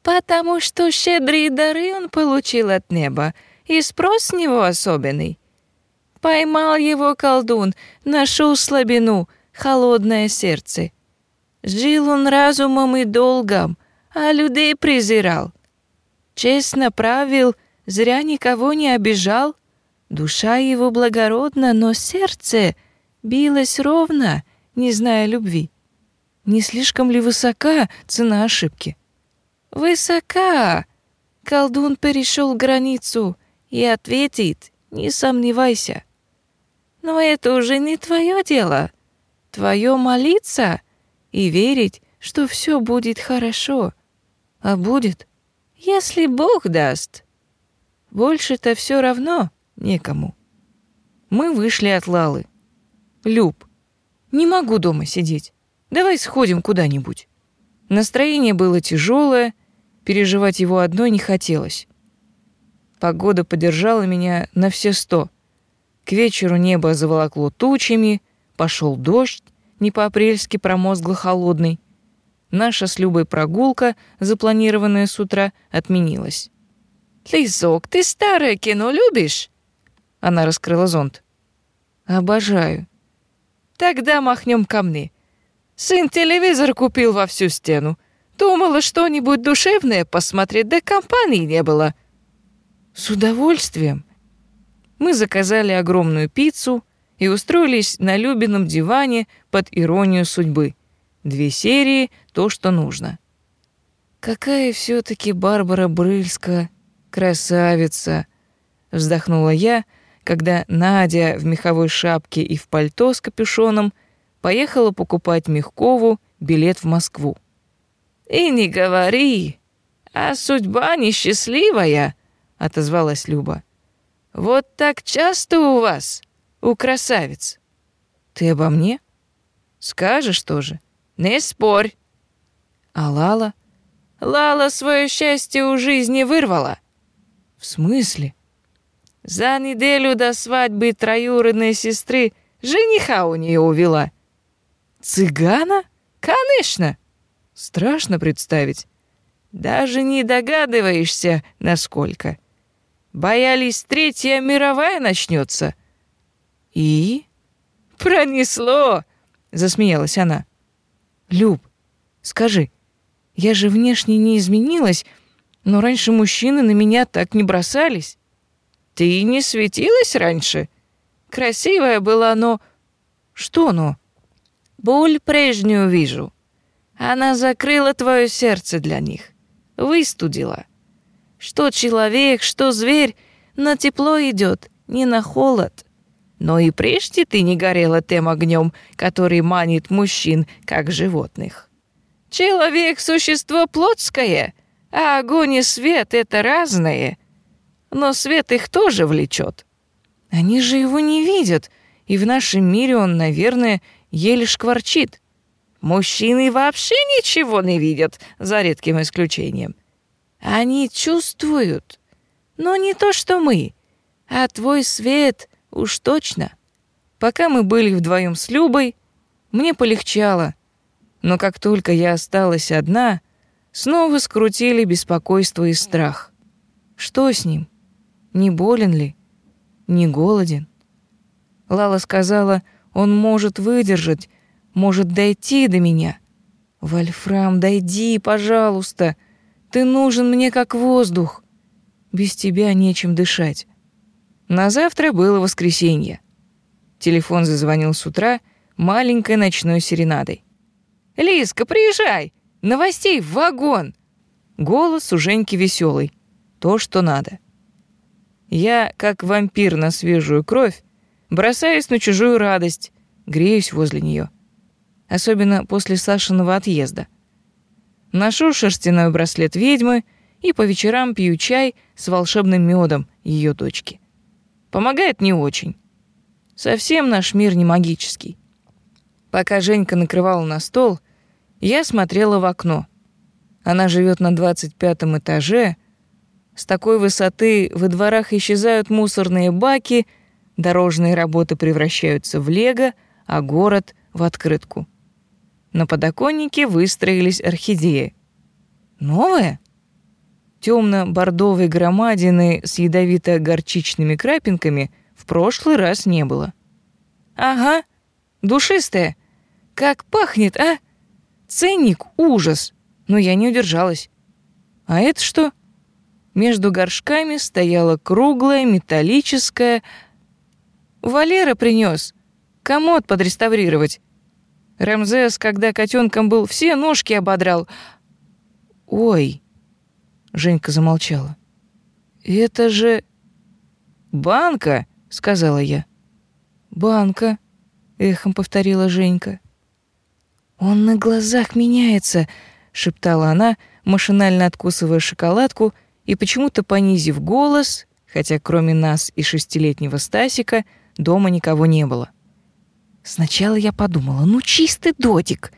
Потому что щедрые дары он получил от неба, и спрос с него особенный. Поймал его колдун, нашел слабину, холодное сердце. Жил он разумом и долгом, а людей презирал. Честно правил, зря никого не обижал. Душа его благородна, но сердце билось ровно, не зная любви. Не слишком ли высока цена ошибки? Высока! Колдун перешел границу и ответит, не сомневайся. Но это уже не твое дело. Твое молиться и верить, что все будет хорошо. А будет, если Бог даст. Больше-то все равно некому. Мы вышли от Лалы. Люб, не могу дома сидеть. Давай сходим куда-нибудь. Настроение было тяжелое, переживать его одной не хотелось. Погода поддержала меня на все сто. К вечеру небо заволокло тучами, пошел дождь, не по-апрельски промозгло холодный. Наша с Любой прогулка, запланированная с утра, отменилась. «Лизок, ты старое кино любишь?» Она раскрыла зонт. «Обожаю». «Тогда махнем ко мне. Сын телевизор купил во всю стену. Думала, что-нибудь душевное посмотреть, да компании не было». «С удовольствием». Мы заказали огромную пиццу и устроились на Любином диване под иронию судьбы. Две серии — то, что нужно. «Какая все таки Барбара Брыльска красавица!» — вздохнула я, когда Надя в меховой шапке и в пальто с капюшоном поехала покупать Мягкову билет в Москву. «И не говори, а судьба несчастливая», — отозвалась Люба. «Вот так часто у вас, у красавиц». «Ты обо мне?» «Скажешь тоже». Не спорь. А Лала? Лала свое счастье у жизни вырвала. В смысле? За неделю до свадьбы троюродной сестры жениха у нее увела. Цыгана? Конечно. Страшно представить. Даже не догадываешься, насколько. Боялись, Третья мировая начнется. И? Пронесло, засмеялась она. Люб, скажи, я же внешне не изменилась, но раньше мужчины на меня так не бросались. Ты не светилась раньше? Красивая была, но... Что но? Боль прежнюю вижу. Она закрыла твое сердце для них. Выстудила. Что человек, что зверь, на тепло идет, не на холод. Но и прежде ты не горела тем огнем, который манит мужчин, как животных. Человек — существо плотское, а огонь и свет — это разное. Но свет их тоже влечет.
Они же его не видят, и в нашем мире он, наверное, еле шкварчит.
Мужчины вообще ничего не видят, за редким исключением. Они чувствуют, но не то, что мы, а твой свет уж точно.
Пока мы были вдвоем с Любой, мне полегчало, но как только я осталась одна, снова скрутили беспокойство и страх. Что с ним? Не болен ли? Не голоден? Лала сказала, он может выдержать, может дойти до меня. Вольфрам, дойди, пожалуйста. Ты нужен мне как воздух. Без тебя нечем дышать. На завтра было воскресенье. Телефон зазвонил с утра маленькой ночной серенадой.
«Лиска, приезжай! Новостей в вагон!»
Голос у Женьки веселый. То, что надо. Я, как вампир на свежую кровь, бросаюсь на чужую радость, греюсь возле нее особенно после Сашиного отъезда. Ношу шерстяной браслет ведьмы и по вечерам пью чай с волшебным медом ее дочки. Помогает не очень. Совсем наш мир не магический. Пока Женька накрывала на стол, я смотрела в окно. Она живет на 25 этаже. С такой высоты во дворах исчезают мусорные баки, дорожные работы превращаются в лего, а город — в открытку. На подоконнике выстроились орхидеи. Новые? Темно-бордовой громадины с ядовито-горчичными крапинками в прошлый раз не было. Ага, душистая. Как пахнет, а? Ценник — ужас. Но я не удержалась. А это что? Между горшками стояла круглая металлическая... Валера принес. Комод подреставрировать. Рамзес, когда котенком был, все ножки ободрал. Ой, Женька замолчала. Это же банка, сказала я. Банка, эхом повторила Женька. Он на глазах меняется, шептала она, машинально откусывая шоколадку и почему-то понизив голос, хотя кроме нас и шестилетнего Стасика дома никого не было. Сначала я подумала, ну чистый додик,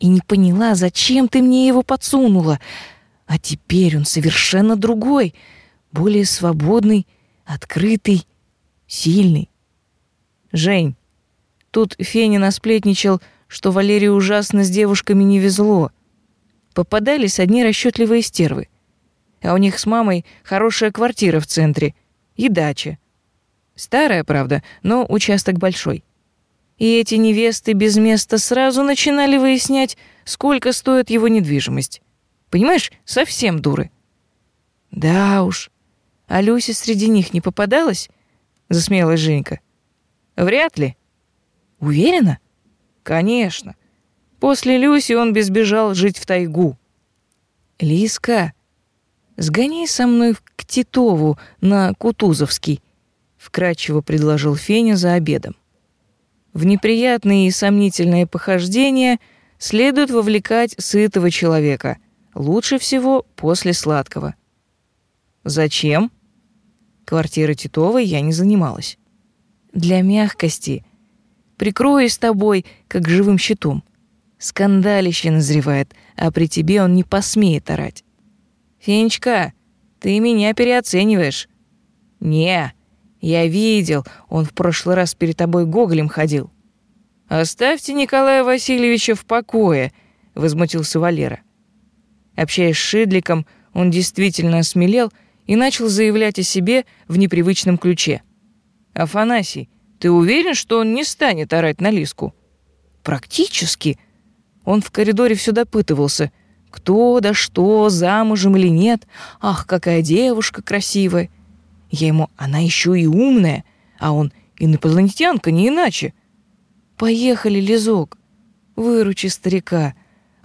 и не поняла, зачем ты мне его подсунула. А теперь он совершенно другой, более свободный, открытый, сильный. Жень, тут Феня насплетничал, что Валерию ужасно с девушками не везло. Попадались одни расчетливые стервы. А у них с мамой хорошая квартира в центре и дача. Старая, правда, но участок большой и эти невесты без места сразу начинали выяснять, сколько стоит его недвижимость. Понимаешь, совсем дуры. Да уж. А Люся среди них не попадалась? Засмеялась Женька. Вряд ли. Уверена? Конечно. После Люси он безбежал жить в тайгу. Лиска, сгони со мной к Титову на Кутузовский, вкрадчиво предложил Феня за обедом. В неприятные и сомнительные похождения следует вовлекать сытого человека, лучше всего после сладкого. Зачем? Квартиры Титовой я не занималась. Для мягкости. Прикрою с тобой, как живым щитом. Скандалище назревает, а при тебе он не посмеет орать. Фенечка, ты меня переоцениваешь. Не, я видел, он в прошлый раз перед тобой гоголем ходил. Оставьте Николая Васильевича в покое, возмутился Валера. Общаясь с Шидликом, он действительно осмелел и начал заявлять о себе в непривычном ключе. Афанасий, ты уверен, что он не станет орать на Лиску? Практически. Он в коридоре все допытывался, кто да что, замужем или нет. Ах, какая девушка красивая. Я ему, она еще и умная, а он инопланетянка, не иначе. Поехали, Лизок, выручи старика,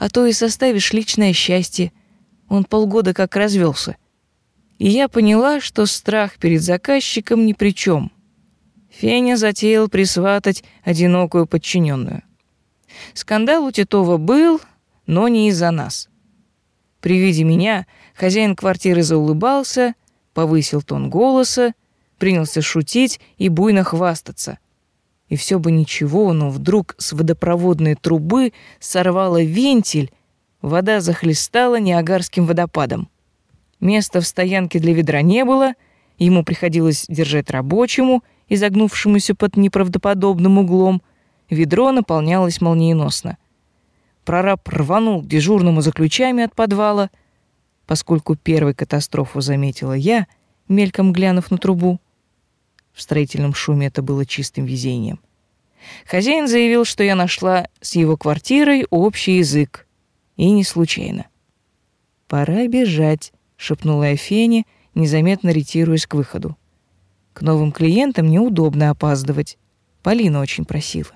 а то и составишь личное счастье. Он полгода как развелся. И я поняла, что страх перед заказчиком ни при чем.
Феня затеял присватать одинокую подчиненную. Скандал у Титова был, но не из-за нас. При виде меня хозяин квартиры заулыбался, повысил тон голоса, принялся шутить и буйно хвастаться. И все бы ничего, но вдруг с водопроводной трубы сорвало вентиль, вода захлестала Ниагарским водопадом. Места в стоянке для ведра не было, ему приходилось держать рабочему, изогнувшемуся под неправдоподобным углом. Ведро наполнялось молниеносно. Прораб рванул дежурному за ключами от подвала. Поскольку первой катастрофу заметила я, мельком глянув на трубу, в строительном шуме это было чистым везением. Хозяин заявил, что я нашла с его квартирой общий язык. И не случайно. «Пора бежать», — шепнула я Фене, незаметно ретируясь к выходу. «К новым клиентам неудобно опаздывать. Полина очень просила».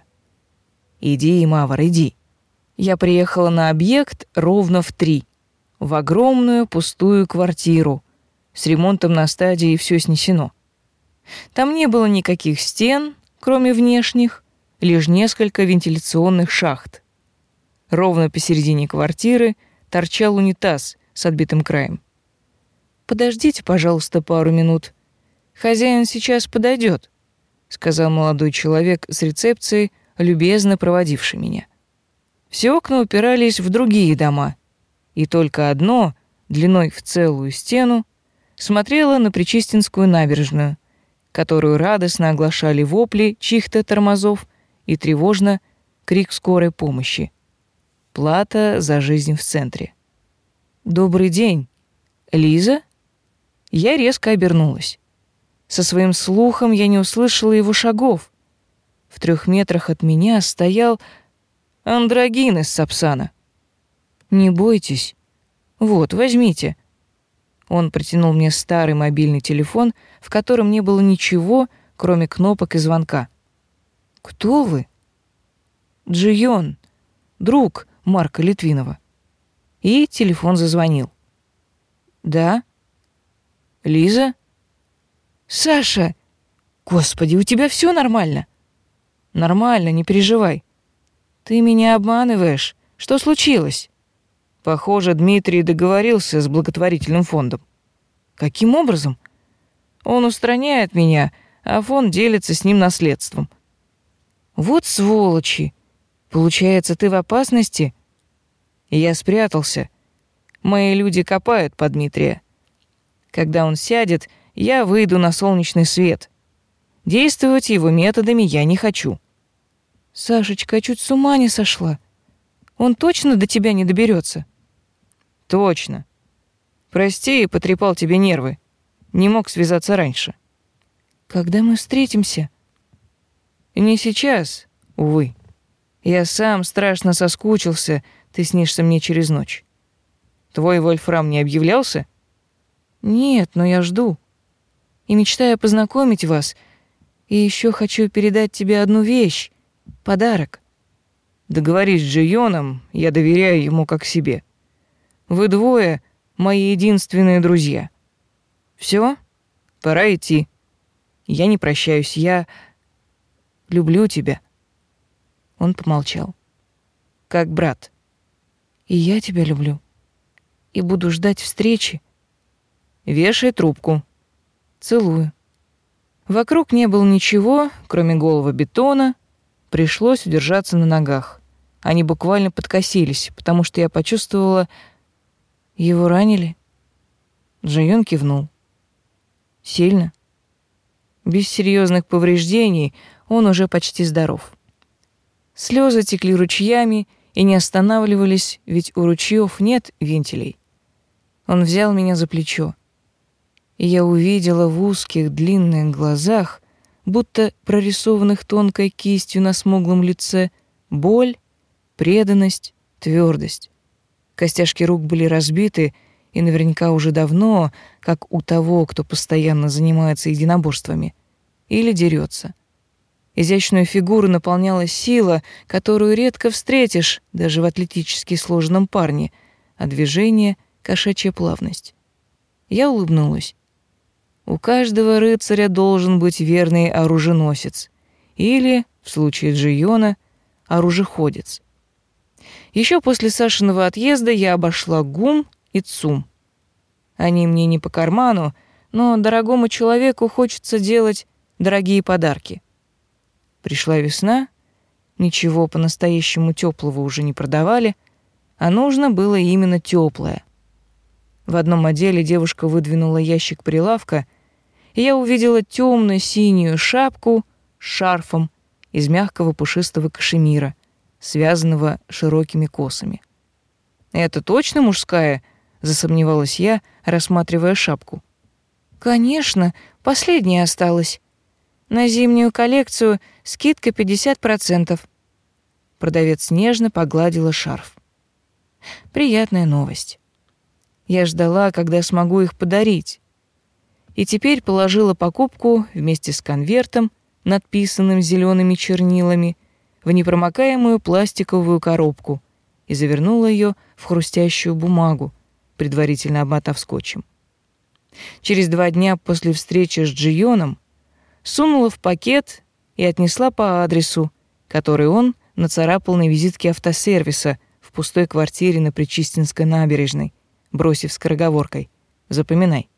«Иди, Мавр, иди». Я приехала на объект ровно в три, в огромную пустую квартиру. С ремонтом на стадии все снесено. Там не было никаких стен, кроме внешних, лишь несколько вентиляционных шахт. Ровно посередине квартиры торчал унитаз с отбитым краем. «Подождите, пожалуйста, пару минут. Хозяин сейчас подойдет», — сказал молодой человек с рецепцией, любезно проводивший меня. Все окна упирались в другие дома, и только одно, длиной в целую стену, смотрело на Причистинскую набережную — которую радостно оглашали вопли чьих-то тормозов и тревожно крик скорой помощи. Плата за жизнь в центре. «Добрый день. Лиза?» Я резко обернулась. Со своим слухом я не услышала его шагов. В трех метрах от меня стоял Андрогин из Сапсана. «Не бойтесь. Вот, возьмите. Он протянул мне старый мобильный телефон, в котором не было ничего, кроме кнопок и звонка. «Кто вы?» «Джион, друг Марка Литвинова». И телефон зазвонил. «Да?» «Лиза?» «Саша! Господи, у тебя все нормально?» «Нормально, не переживай. Ты меня обманываешь. Что случилось?» Похоже, Дмитрий договорился с благотворительным фондом. Каким образом? Он устраняет меня, а фонд делится с ним наследством. Вот сволочи. Получается, ты в опасности? Я спрятался. Мои люди копают под Дмитрия. Когда он сядет, я выйду на солнечный свет. Действовать его методами я не хочу. Сашечка, чуть с ума не сошла. Он точно до тебя не доберется. Точно. Прости, потрепал тебе нервы. Не мог связаться раньше. Когда мы встретимся? Не сейчас, увы. Я сам страшно соскучился, ты снишься мне через ночь. Твой Вольфрам не объявлялся? Нет, но я жду. И мечтаю познакомить вас. И еще хочу передать тебе одну вещь. Подарок. Договорись с Джионом, я доверяю ему как себе. Вы двое — мои единственные друзья. Все, пора идти. Я не прощаюсь, я люблю тебя. Он помолчал. Как брат. И я тебя люблю. И буду ждать встречи. Вешай трубку. Целую. Вокруг не было ничего, кроме голого бетона. Пришлось удержаться на ногах. Они буквально подкосились, потому что я почувствовала, его ранили? Джайон кивнул. Сильно? Без серьезных повреждений он уже почти здоров. Слезы текли ручьями и не останавливались, ведь у ручьев нет вентилей. Он взял меня за плечо, и я увидела в узких длинных глазах, будто прорисованных тонкой кистью на смуглом лице, боль, преданность, твердость. Костяшки рук были разбиты, и наверняка уже давно, как у того, кто постоянно занимается единоборствами. Или дерется. Изящную фигуру наполняла сила, которую редко встретишь даже в атлетически сложном парне, а движение — кошачья плавность. Я улыбнулась. У каждого рыцаря должен быть верный оруженосец или, в случае Джиона, оружеходец. Еще после Сашиного отъезда я обошла ГУМ и ЦУМ. Они мне не по карману, но дорогому человеку хочется делать дорогие подарки. Пришла весна, ничего по-настоящему теплого уже не продавали, а нужно было именно теплое. В одном отделе девушка выдвинула ящик прилавка, и я увидела темную синюю шапку с шарфом из мягкого пушистого кашемира, связанного широкими косами. «Это точно мужская?» — засомневалась я, рассматривая шапку. «Конечно, последняя осталась. На зимнюю коллекцию скидка 50%. Продавец нежно погладила шарф. Приятная новость. Я ждала, когда смогу их подарить. И теперь положила покупку вместе с конвертом, надписанным зелеными чернилами, в непромокаемую пластиковую коробку и завернула ее в хрустящую бумагу, предварительно обмотав скотчем. Через два дня после встречи с Джионом сунула в пакет и отнесла по адресу, который он нацарапал на визитке автосервиса в пустой квартире на Причистинской набережной, бросив скороговоркой «Запоминай».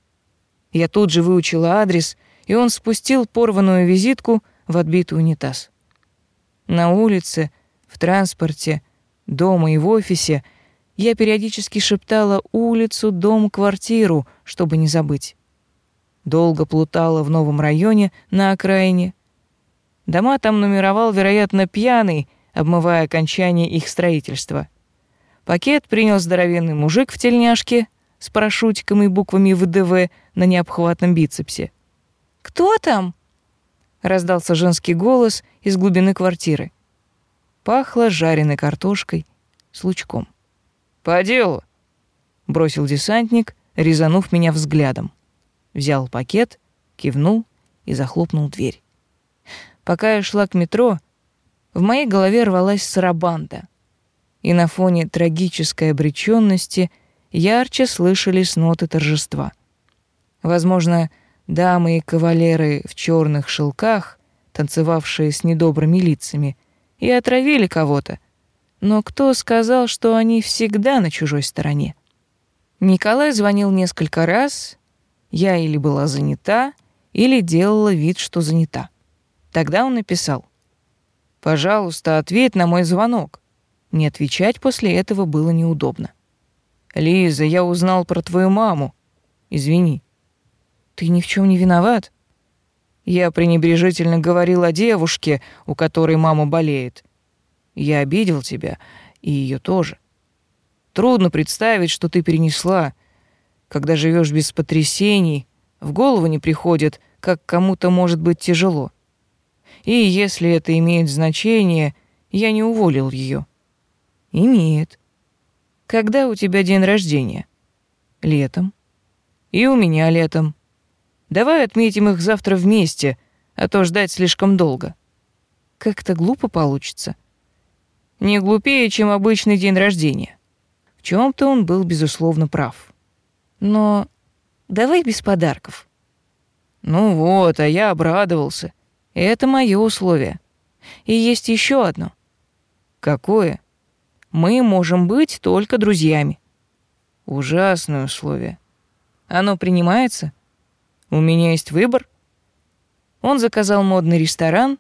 Я тут же выучила адрес, и он спустил порванную визитку в отбитый унитаз. На улице, в транспорте, дома и в офисе я периодически шептала улицу, дом, квартиру, чтобы не забыть долго плутала в новом районе на окраине. Дома там нумеровал, вероятно, пьяный, обмывая окончание их строительства. Пакет принял здоровенный мужик в тельняшке с парашютиком и буквами ВДВ на необхватном бицепсе. «Кто там?» — раздался женский голос из глубины квартиры. Пахло жареной картошкой с лучком. «По делу!» — бросил десантник, резанув меня взглядом взял пакет, кивнул и захлопнул дверь. Пока я шла к метро, в моей голове рвалась сарабанда, и на фоне трагической обречённости ярче слышались ноты торжества. Возможно, дамы и кавалеры в чёрных шелках, танцевавшие с недобрыми лицами, и отравили кого-то, но кто сказал, что они всегда на чужой стороне? Николай звонил несколько раз, я или была занята, или делала вид, что занята. Тогда он написал. «Пожалуйста, ответь на мой звонок». Не отвечать после этого было неудобно. «Лиза, я узнал про твою маму. Извини». «Ты ни в чем не виноват?» Я пренебрежительно говорил о девушке, у которой мама болеет. Я обидел тебя, и ее тоже. Трудно представить, что ты перенесла, когда живешь без потрясений, в голову не приходит, как кому-то может быть тяжело. И если это имеет значение, я не уволил ее. Имеет. Когда у тебя день рождения? Летом. И у меня летом. Давай отметим их завтра вместе, а то ждать слишком долго. Как-то глупо получится. Не глупее, чем обычный день рождения. В чем то он был, безусловно, прав. Но давай без подарков. Ну вот, а я обрадовался. Это мое условие. И есть еще одно. Какое? Мы можем быть только друзьями. Ужасное условие. Оно принимается? У меня есть выбор. Он заказал модный ресторан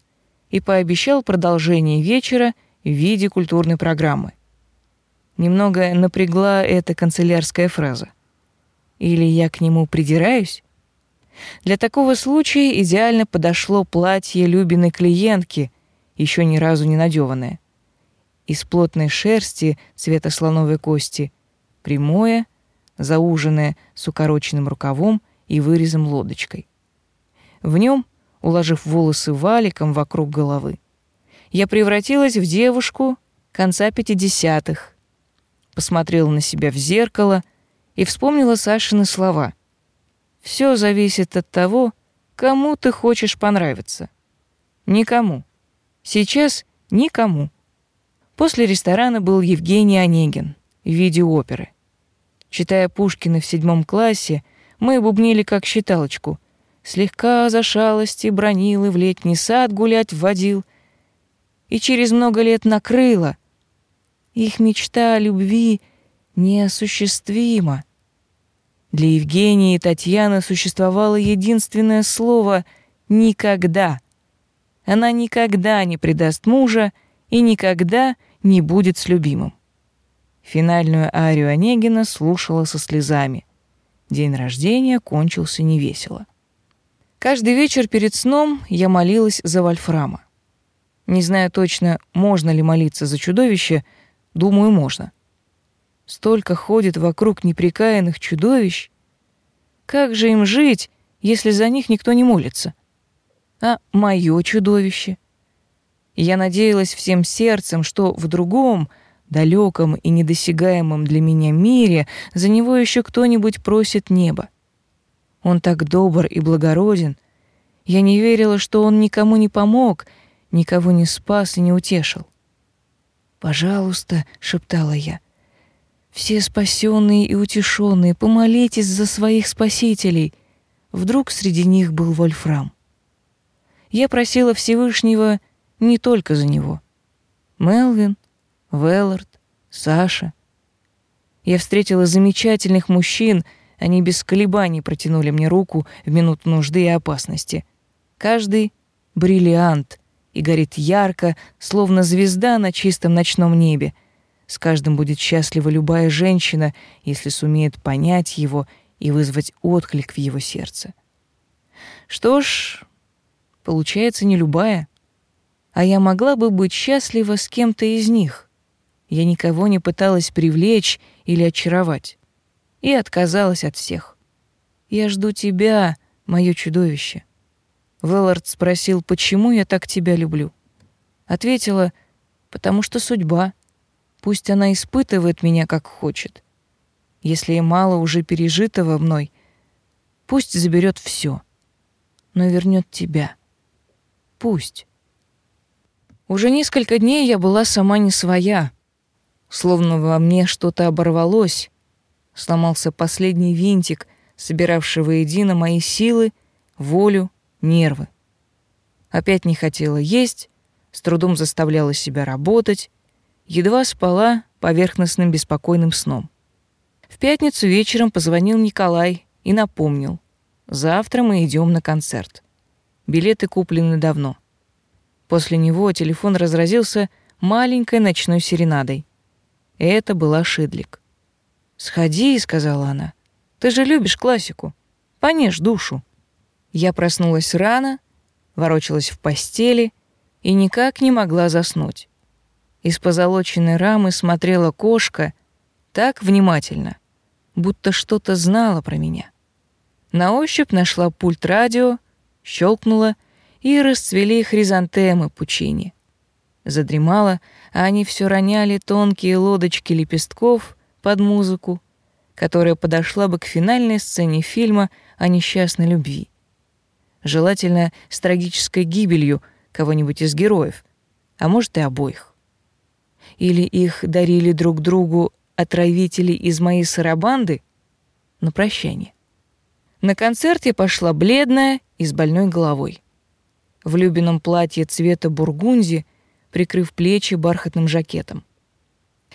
и пообещал продолжение вечера в виде культурной программы. Немного напрягла эта канцелярская фраза. Или я к нему придираюсь? Для такого случая идеально подошло платье Любиной клиентки, еще ни разу не надеванное. Из плотной шерсти цвета слоновой кости, прямое, зауженное с укороченным рукавом и вырезом лодочкой. В нем, уложив волосы валиком вокруг головы, я превратилась в девушку конца пятидесятых, посмотрела на себя в зеркало — и вспомнила Сашины слова. «Все зависит от того, кому ты хочешь понравиться». Никому. Сейчас никому. После ресторана был Евгений Онегин в виде оперы. Читая Пушкина в седьмом классе, мы бубнили как считалочку. слегка за шалости бронил и в летний сад гулять вводил, и через много лет накрыло. Их мечта о любви неосуществима. Для Евгении и Татьяны существовало единственное слово «никогда». Она никогда не предаст мужа и никогда не будет с любимым. Финальную арию Онегина слушала со слезами. День рождения кончился невесело. Каждый вечер перед сном я молилась за Вольфрама. Не знаю точно, можно ли молиться за чудовище, думаю, можно. Столько ходит вокруг неприкаянных чудовищ. Как же им жить, если за них никто не молится? А мое чудовище? Я надеялась всем сердцем, что в другом, далеком и недосягаемом для меня мире за него еще кто-нибудь просит небо. Он так добр и благороден. Я не верила, что он никому не помог, никого не спас и не утешил. «Пожалуйста», — шептала я, все спасенные и утешенные, помолитесь за своих спасителей. Вдруг среди них был Вольфрам. Я просила Всевышнего не только за него. Мелвин, Веллард, Саша. Я встретила замечательных мужчин, они без колебаний протянули мне руку в минуту нужды и опасности. Каждый — бриллиант и горит ярко, словно звезда на чистом ночном небе — с каждым будет счастлива любая женщина, если сумеет понять его и вызвать отклик в его сердце. Что ж, получается не любая. А я могла бы быть счастлива с кем-то из них. Я никого не пыталась привлечь или очаровать. И отказалась от всех. «Я жду тебя, мое чудовище». Веллард спросил, почему я так тебя люблю. Ответила, потому что судьба — Пусть она испытывает меня как хочет. Если ей мало уже пережитого мной, пусть заберет все, но вернет тебя. Пусть. Уже несколько дней я была сама не своя, словно во мне что-то оборвалось, сломался последний винтик, собиравший воедино мои силы, волю, нервы. Опять не хотела есть, с трудом заставляла себя работать, едва спала поверхностным беспокойным сном. В пятницу вечером позвонил Николай и напомнил. Завтра мы идем на концерт. Билеты куплены давно. После него телефон разразился маленькой ночной серенадой. Это была Шидлик. «Сходи», — сказала она. «Ты же любишь классику. Понежь душу». Я проснулась рано, ворочалась в постели и никак не могла заснуть. Из позолоченной рамы смотрела кошка так внимательно, будто что-то знала про меня. На ощупь нашла пульт радио, щелкнула, и расцвели хризантемы пучини. Задремала, а они все роняли тонкие лодочки лепестков под музыку, которая подошла бы к финальной сцене фильма о несчастной любви. Желательно с трагической гибелью кого-нибудь из героев, а может и обоих или их дарили друг другу отравители из моей сарабанды на прощание. На концерт я пошла бледная и с больной головой. В любином платье цвета бургунди, прикрыв плечи бархатным жакетом.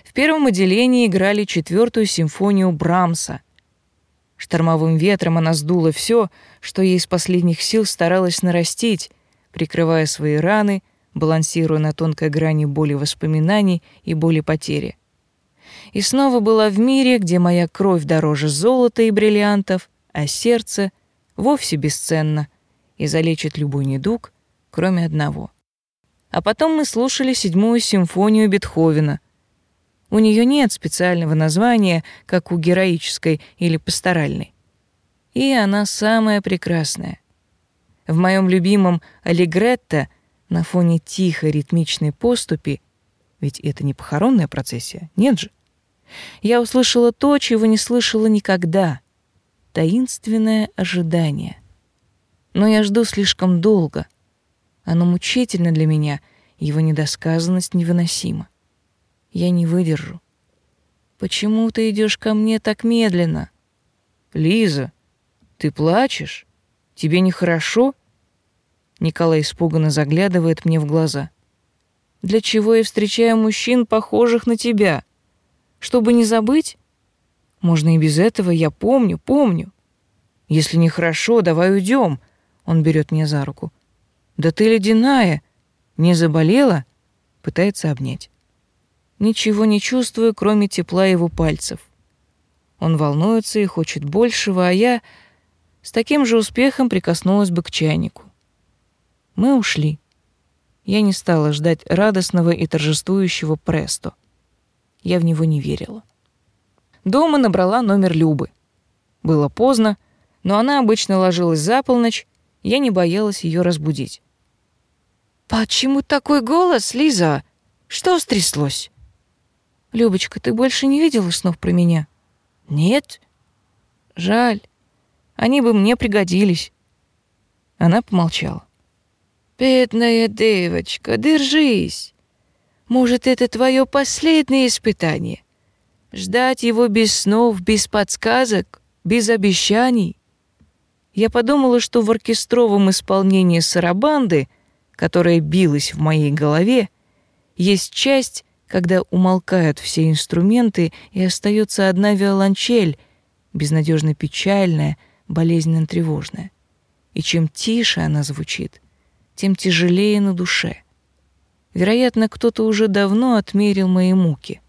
В первом отделении играли четвертую симфонию Брамса. Штормовым ветром она сдула все, что ей из последних сил старалась нарастить, прикрывая свои раны балансируя на тонкой грани боли воспоминаний и боли потери. И снова была в мире, где моя кровь дороже золота и бриллиантов, а сердце вовсе бесценно и залечит любой недуг, кроме одного. А потом мы слушали седьмую симфонию Бетховена. У нее нет специального названия, как у героической или пасторальной. И она самая прекрасная. В моем любимом «Аллегретто» на фоне тихой ритмичной поступи, ведь это не похоронная процессия, нет же. Я услышала то, чего не слышала никогда. Таинственное ожидание. Но я жду слишком долго. Оно мучительно для меня, его недосказанность невыносима. Я не выдержу. Почему ты идешь ко мне так медленно? Лиза, ты плачешь? Тебе нехорошо?» Николай испуганно заглядывает мне в глаза. «Для чего я встречаю мужчин, похожих на тебя? Чтобы не забыть? Можно и без этого, я помню, помню. Если нехорошо, давай уйдем. Он берет меня за руку. «Да ты ледяная! Не заболела?» Пытается обнять. Ничего не чувствую, кроме тепла его пальцев. Он волнуется и хочет большего, а я с таким же успехом прикоснулась бы к чайнику. Мы ушли. Я не стала ждать радостного и торжествующего престо. Я в него не верила. Дома набрала номер Любы. Было поздно, но она обычно ложилась за полночь, я не боялась ее разбудить. «Почему такой голос, Лиза? Что стряслось?» «Любочка, ты больше не видела снов про меня?» «Нет». «Жаль. Они бы мне пригодились». Она помолчала. «Бедная девочка, держись. Может, это твое последнее испытание? Ждать его без снов, без подсказок, без обещаний?» Я подумала, что в оркестровом исполнении сарабанды, которая билась в моей голове, есть часть, когда умолкают все инструменты и остается одна виолончель, безнадежно печальная, болезненно тревожная. И чем тише она звучит, тем тяжелее на душе. Вероятно, кто-то уже давно отмерил мои муки.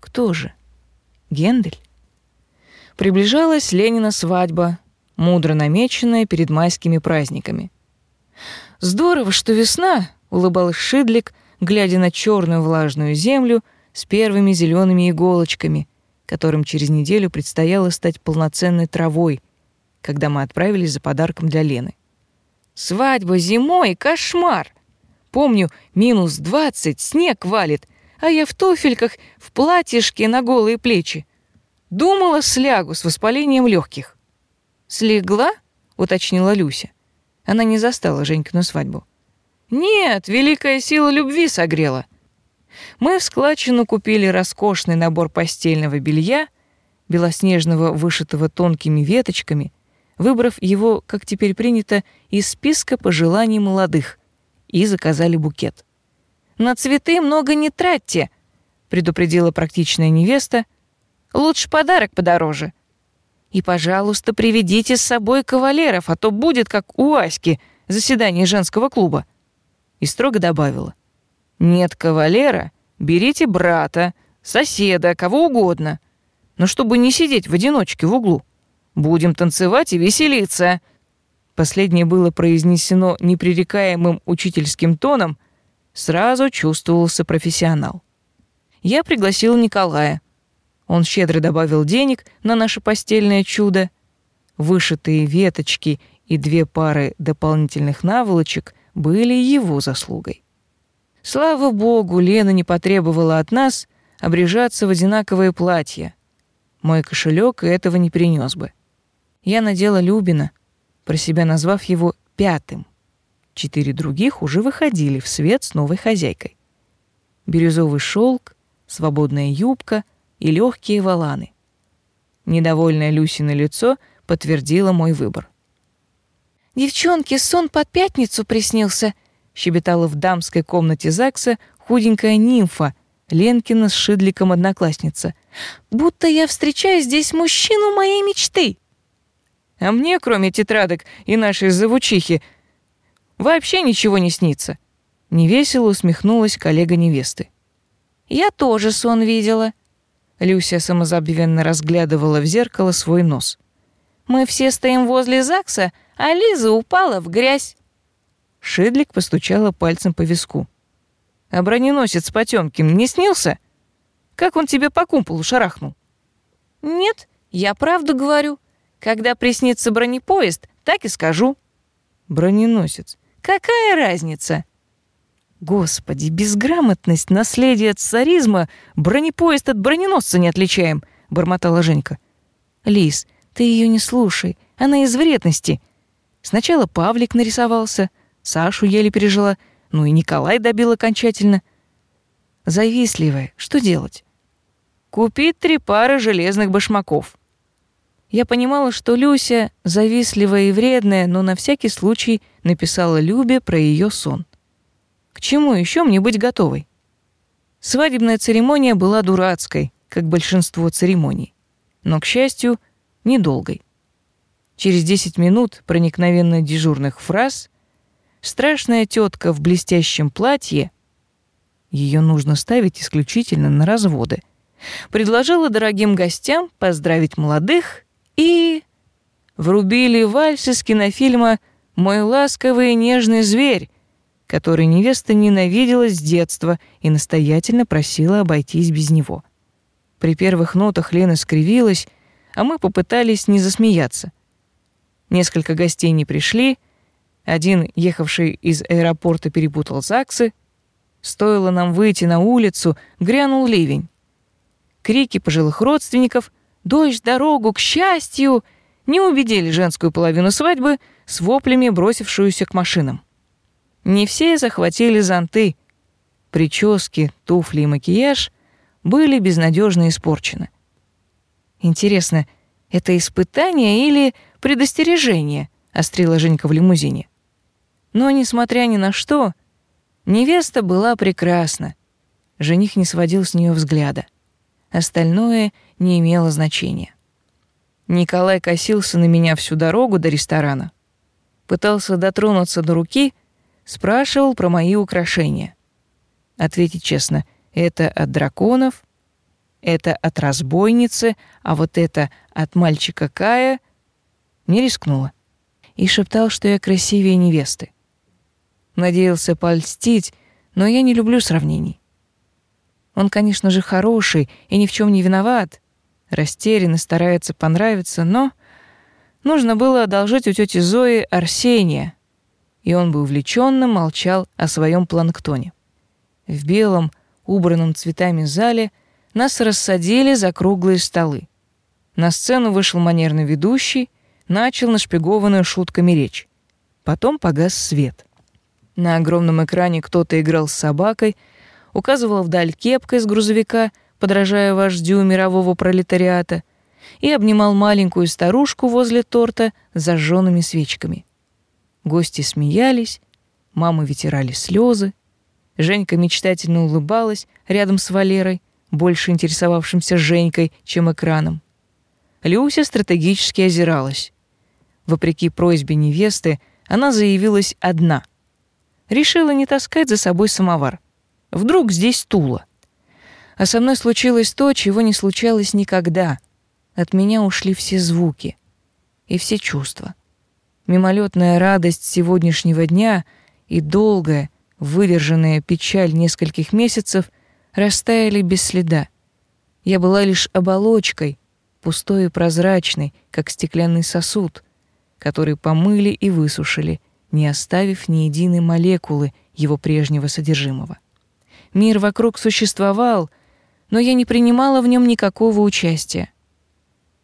Кто же? Гендель? Приближалась Ленина свадьба, мудро намеченное перед майскими праздниками. «Здорово, что весна!» — улыбался Шидлик, глядя на черную влажную землю с первыми зелеными иголочками, которым через неделю предстояло стать полноценной травой, когда мы отправились за подарком для Лены. «Свадьба зимой — кошмар! Помню, минус двадцать, снег валит, а я в туфельках, в платьишке на голые плечи. Думала, слягу с воспалением легких. «Слегла?» — уточнила Люся. Она не застала Женькину свадьбу. «Нет, великая сила любви согрела». Мы в складчину купили роскошный набор постельного белья, белоснежного, вышитого тонкими веточками, выбрав его, как теперь принято, из списка пожеланий молодых, и заказали букет. «На цветы много не тратьте», — предупредила практичная невеста. «Лучше подарок подороже. И, пожалуйста, приведите с собой кавалеров, а то будет, как у Аськи, заседание женского клуба. И строго добавила. Нет кавалера, берите брата, соседа, кого угодно. Но чтобы не сидеть в одиночке в углу. Будем танцевать и веселиться. Последнее было произнесено непререкаемым учительским тоном, сразу чувствовался профессионал. Я пригласил Николая. Он щедро добавил денег на наше постельное чудо. Вышитые веточки и две пары дополнительных наволочек были его заслугой. Слава богу, Лена не потребовала от нас обрежаться в одинаковое платье. Мой кошелек этого не принес бы. Я надела Любина, про себя назвав его пятым. Четыре других уже выходили в свет с новой хозяйкой. Бирюзовый шелк, свободная юбка, и легкие воланы. Недовольное Люсино лицо подтвердило мой выбор. «Девчонки, сон под пятницу приснился», — щебетала в дамской комнате ЗАГСа худенькая нимфа, Ленкина с Шидликом одноклассница. «Будто я встречаю здесь мужчину моей мечты». «А мне, кроме тетрадок и нашей завучихи, вообще ничего не снится», — невесело усмехнулась коллега невесты. «Я тоже сон видела», Люся самозабвенно разглядывала в зеркало свой нос. «Мы все стоим возле ЗАГСа, а Лиза упала в грязь». Шидлик постучала пальцем по виску. «А броненосец Потёмкин не снился? Как он тебе по кумполу шарахнул?» «Нет, я правду говорю. Когда приснится бронепоезд, так и скажу». «Броненосец. Какая разница?» Господи, безграмотность, наследие царизма, бронепоезд от броненосца не отличаем, бормотала Женька. Лис, ты ее не слушай, она из вредности. Сначала Павлик нарисовался, Сашу еле пережила, ну и Николай добил окончательно. Завистливая, что делать? Купить три пары железных башмаков. Я понимала, что Люся завистливая и вредная, но на всякий случай написала Любе про ее сон. К чему еще мне быть готовой? Свадебная церемония была дурацкой, как большинство церемоний, но, к счастью, недолгой. Через 10 минут проникновенно дежурных фраз страшная тетка в блестящем платье ее нужно ставить исключительно на разводы. Предложила дорогим гостям поздравить молодых и врубили вальс из кинофильма «Мой ласковый и нежный зверь», который невеста ненавидела с детства и настоятельно просила обойтись без него. При первых нотах Лена скривилась, а мы попытались не засмеяться. Несколько гостей не пришли, один, ехавший из аэропорта, перепутал ЗАГСы, стоило нам выйти на улицу, грянул ливень. Крики пожилых родственников — дождь, дорогу, к счастью, не убедили женскую половину свадьбы с воплями, бросившуюся к машинам. Не все захватили зонты. Прически, туфли и макияж были безнадежно испорчены. Интересно, это испытание или предостережение? острила Женька в лимузине. Но несмотря ни на что, невеста была прекрасна. Жених не сводил с нее взгляда. Остальное не имело значения. Николай косился на меня всю дорогу до ресторана. Пытался дотронуться до руки, спрашивал про мои украшения. Ответить честно, это от драконов, это от разбойницы, а вот это от мальчика Кая не рискнула. И шептал, что я красивее невесты. Надеялся польстить, но я не люблю сравнений. Он, конечно же, хороший и ни в чем не виноват. Растерян и старается понравиться, но нужно было одолжить у тети Зои Арсения, и он бы увлеченно молчал о своем планктоне. В белом, убранном цветами зале нас рассадили за круглые столы. На сцену вышел манерный ведущий, начал нашпигованную шутками речь. Потом погас свет. На огромном экране кто-то играл с собакой — указывал вдаль кепкой с грузовика, подражая вождю мирового пролетариата, и обнимал маленькую старушку возле торта с зажженными свечками. Гости смеялись, мамы вытирали слезы, Женька мечтательно улыбалась рядом с Валерой, больше интересовавшимся Женькой, чем экраном. Люся стратегически озиралась. Вопреки просьбе невесты, она заявилась одна. Решила не таскать за собой самовар. Вдруг здесь Тула. А со мной случилось то, чего не случалось никогда. От меня ушли все звуки и все чувства. Мимолетная радость сегодняшнего дня и долгая, выдержанная печаль нескольких месяцев растаяли без следа. Я была лишь оболочкой, пустой и прозрачной, как стеклянный сосуд, который помыли и высушили, не оставив ни единой молекулы его прежнего содержимого. Мир вокруг существовал, но я не принимала в нем никакого участия.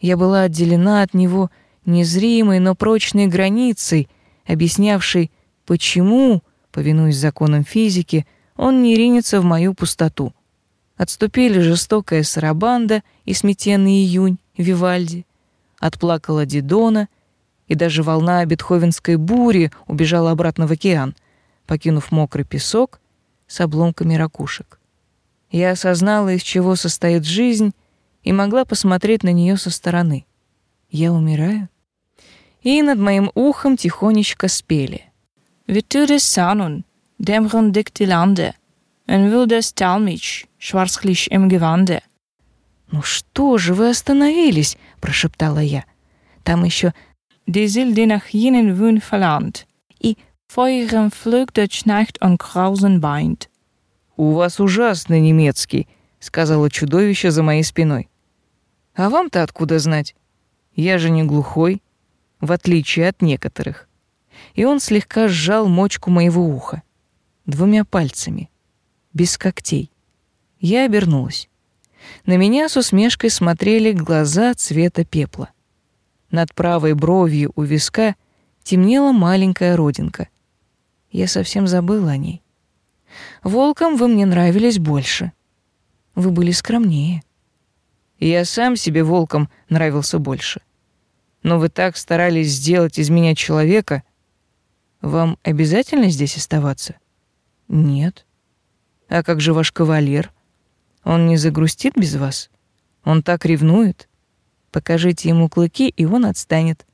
Я была отделена от него незримой, но прочной границей, объяснявшей, почему, повинуясь законам физики, он не ринется в мою пустоту. Отступили жестокая Сарабанда и сметенный июнь Вивальди, отплакала Дидона, и даже волна бетховенской бури убежала обратно в океан, покинув мокрый песок с обломками ракушек. Я осознала, из чего состоит жизнь, и могла посмотреть на нее со стороны. Я умираю? И над моим ухом тихонечко спели.
«Витуде санун, демрон дикти ланде, en wildes talmich, schwarzlich im Gewande».
«Ну что же вы остановились?» — прошептала я. «Там еще
«Дизель денах jenen вун verlangt» и Feuerem flög der Schnacht und Krausen beint.
«У вас ужасный немецкий», — сказала чудовище за моей спиной. «А вам-то откуда знать? Я же не глухой, в отличие от некоторых». И он слегка сжал мочку моего уха. Двумя пальцами. Без когтей. Я обернулась. На меня с усмешкой смотрели глаза цвета пепла. Над правой бровью у виска темнела маленькая родинка. Я совсем забыла о ней. Волком вы мне нравились больше. Вы были скромнее. Я сам себе волком нравился больше. Но вы так старались сделать из меня человека. Вам обязательно здесь оставаться?
Нет. А как же ваш кавалер? Он не загрустит без вас? Он так ревнует. Покажите ему клыки, и он отстанет.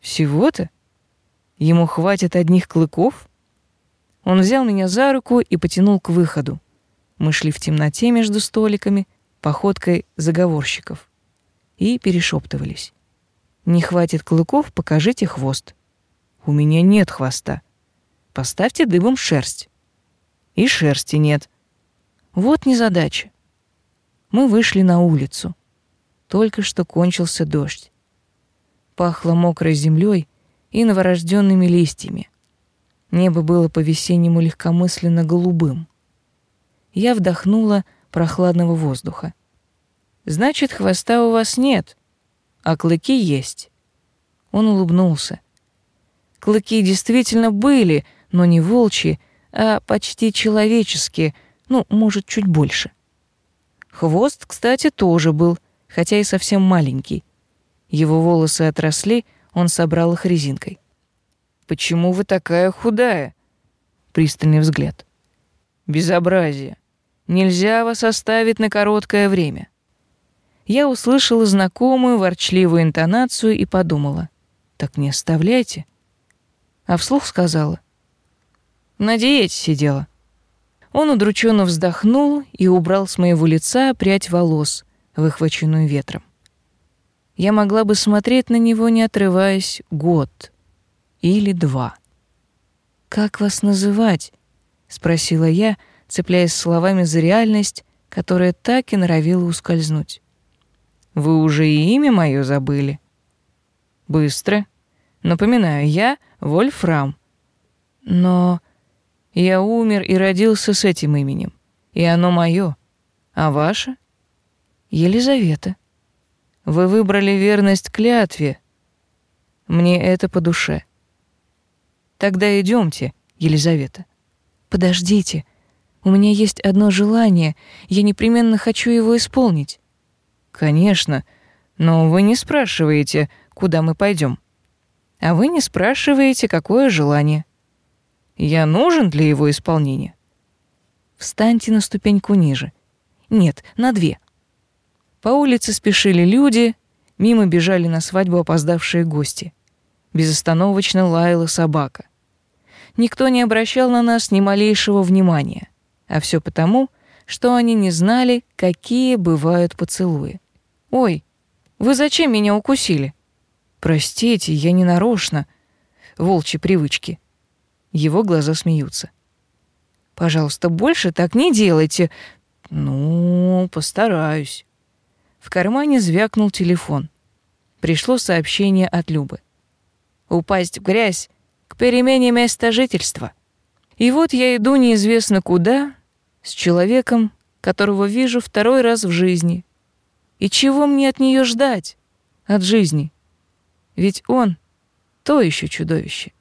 Всего-то? Ему хватит одних клыков? Он взял меня за руку и потянул к выходу. Мы шли в темноте между столиками, походкой заговорщиков, и перешептывались. Не хватит клыков, покажите хвост. У меня нет хвоста. Поставьте дыбом шерсть. И шерсти нет. Вот незадача. Мы вышли на улицу. Только что кончился дождь. Пахло мокрой землей и новорожденными листьями. Небо было по-весеннему легкомысленно голубым. Я вдохнула прохладного воздуха. Значит, хвоста у вас нет, а клыки есть. Он улыбнулся. Клыки действительно были, но не волчьи, а почти человеческие, ну, может, чуть больше. Хвост, кстати, тоже был, хотя и совсем маленький. Его волосы отросли, он собрал их резинкой. «Почему вы такая худая?» Пристальный взгляд. «Безобразие. Нельзя вас оставить на короткое время». Я услышала знакомую ворчливую интонацию и подумала, «Так не оставляйте». А вслух сказала, «На диете сидела». Он удрученно вздохнул и убрал с моего лица прядь волос, выхваченную ветром. Я могла бы смотреть на него, не отрываясь, год или два. «Как вас называть?» — спросила я, цепляясь словами за реальность, которая так и норовила ускользнуть. «Вы уже и имя мое забыли?» «Быстро. Напоминаю, я Вольфрам. Но я умер и родился с этим именем, и оно мое. А ваше? Елизавета. Вы выбрали верность клятве. Мне это по душе. Тогда идемте, Елизавета. Подождите. У меня есть одно желание. Я непременно хочу его исполнить. Конечно, но вы не спрашиваете, куда мы пойдем. А вы не спрашиваете, какое желание. Я нужен для его исполнения. Встаньте на ступеньку ниже. Нет, на две. По улице спешили люди, мимо бежали на свадьбу опоздавшие гости. Безостановочно лаяла собака. Никто не обращал на нас ни малейшего внимания, а все потому, что они не знали, какие бывают поцелуи. «Ой, вы зачем меня укусили?» «Простите, я не нарочно. Волчьи привычки». Его глаза смеются. «Пожалуйста, больше так не делайте». «Ну, постараюсь». В кармане звякнул телефон. Пришло сообщение от Любы. «Упасть в грязь к перемене места жительства». И вот я иду неизвестно куда, с человеком, которого вижу второй раз в жизни. И чего мне от нее ждать? От жизни. Ведь он — то еще чудовище.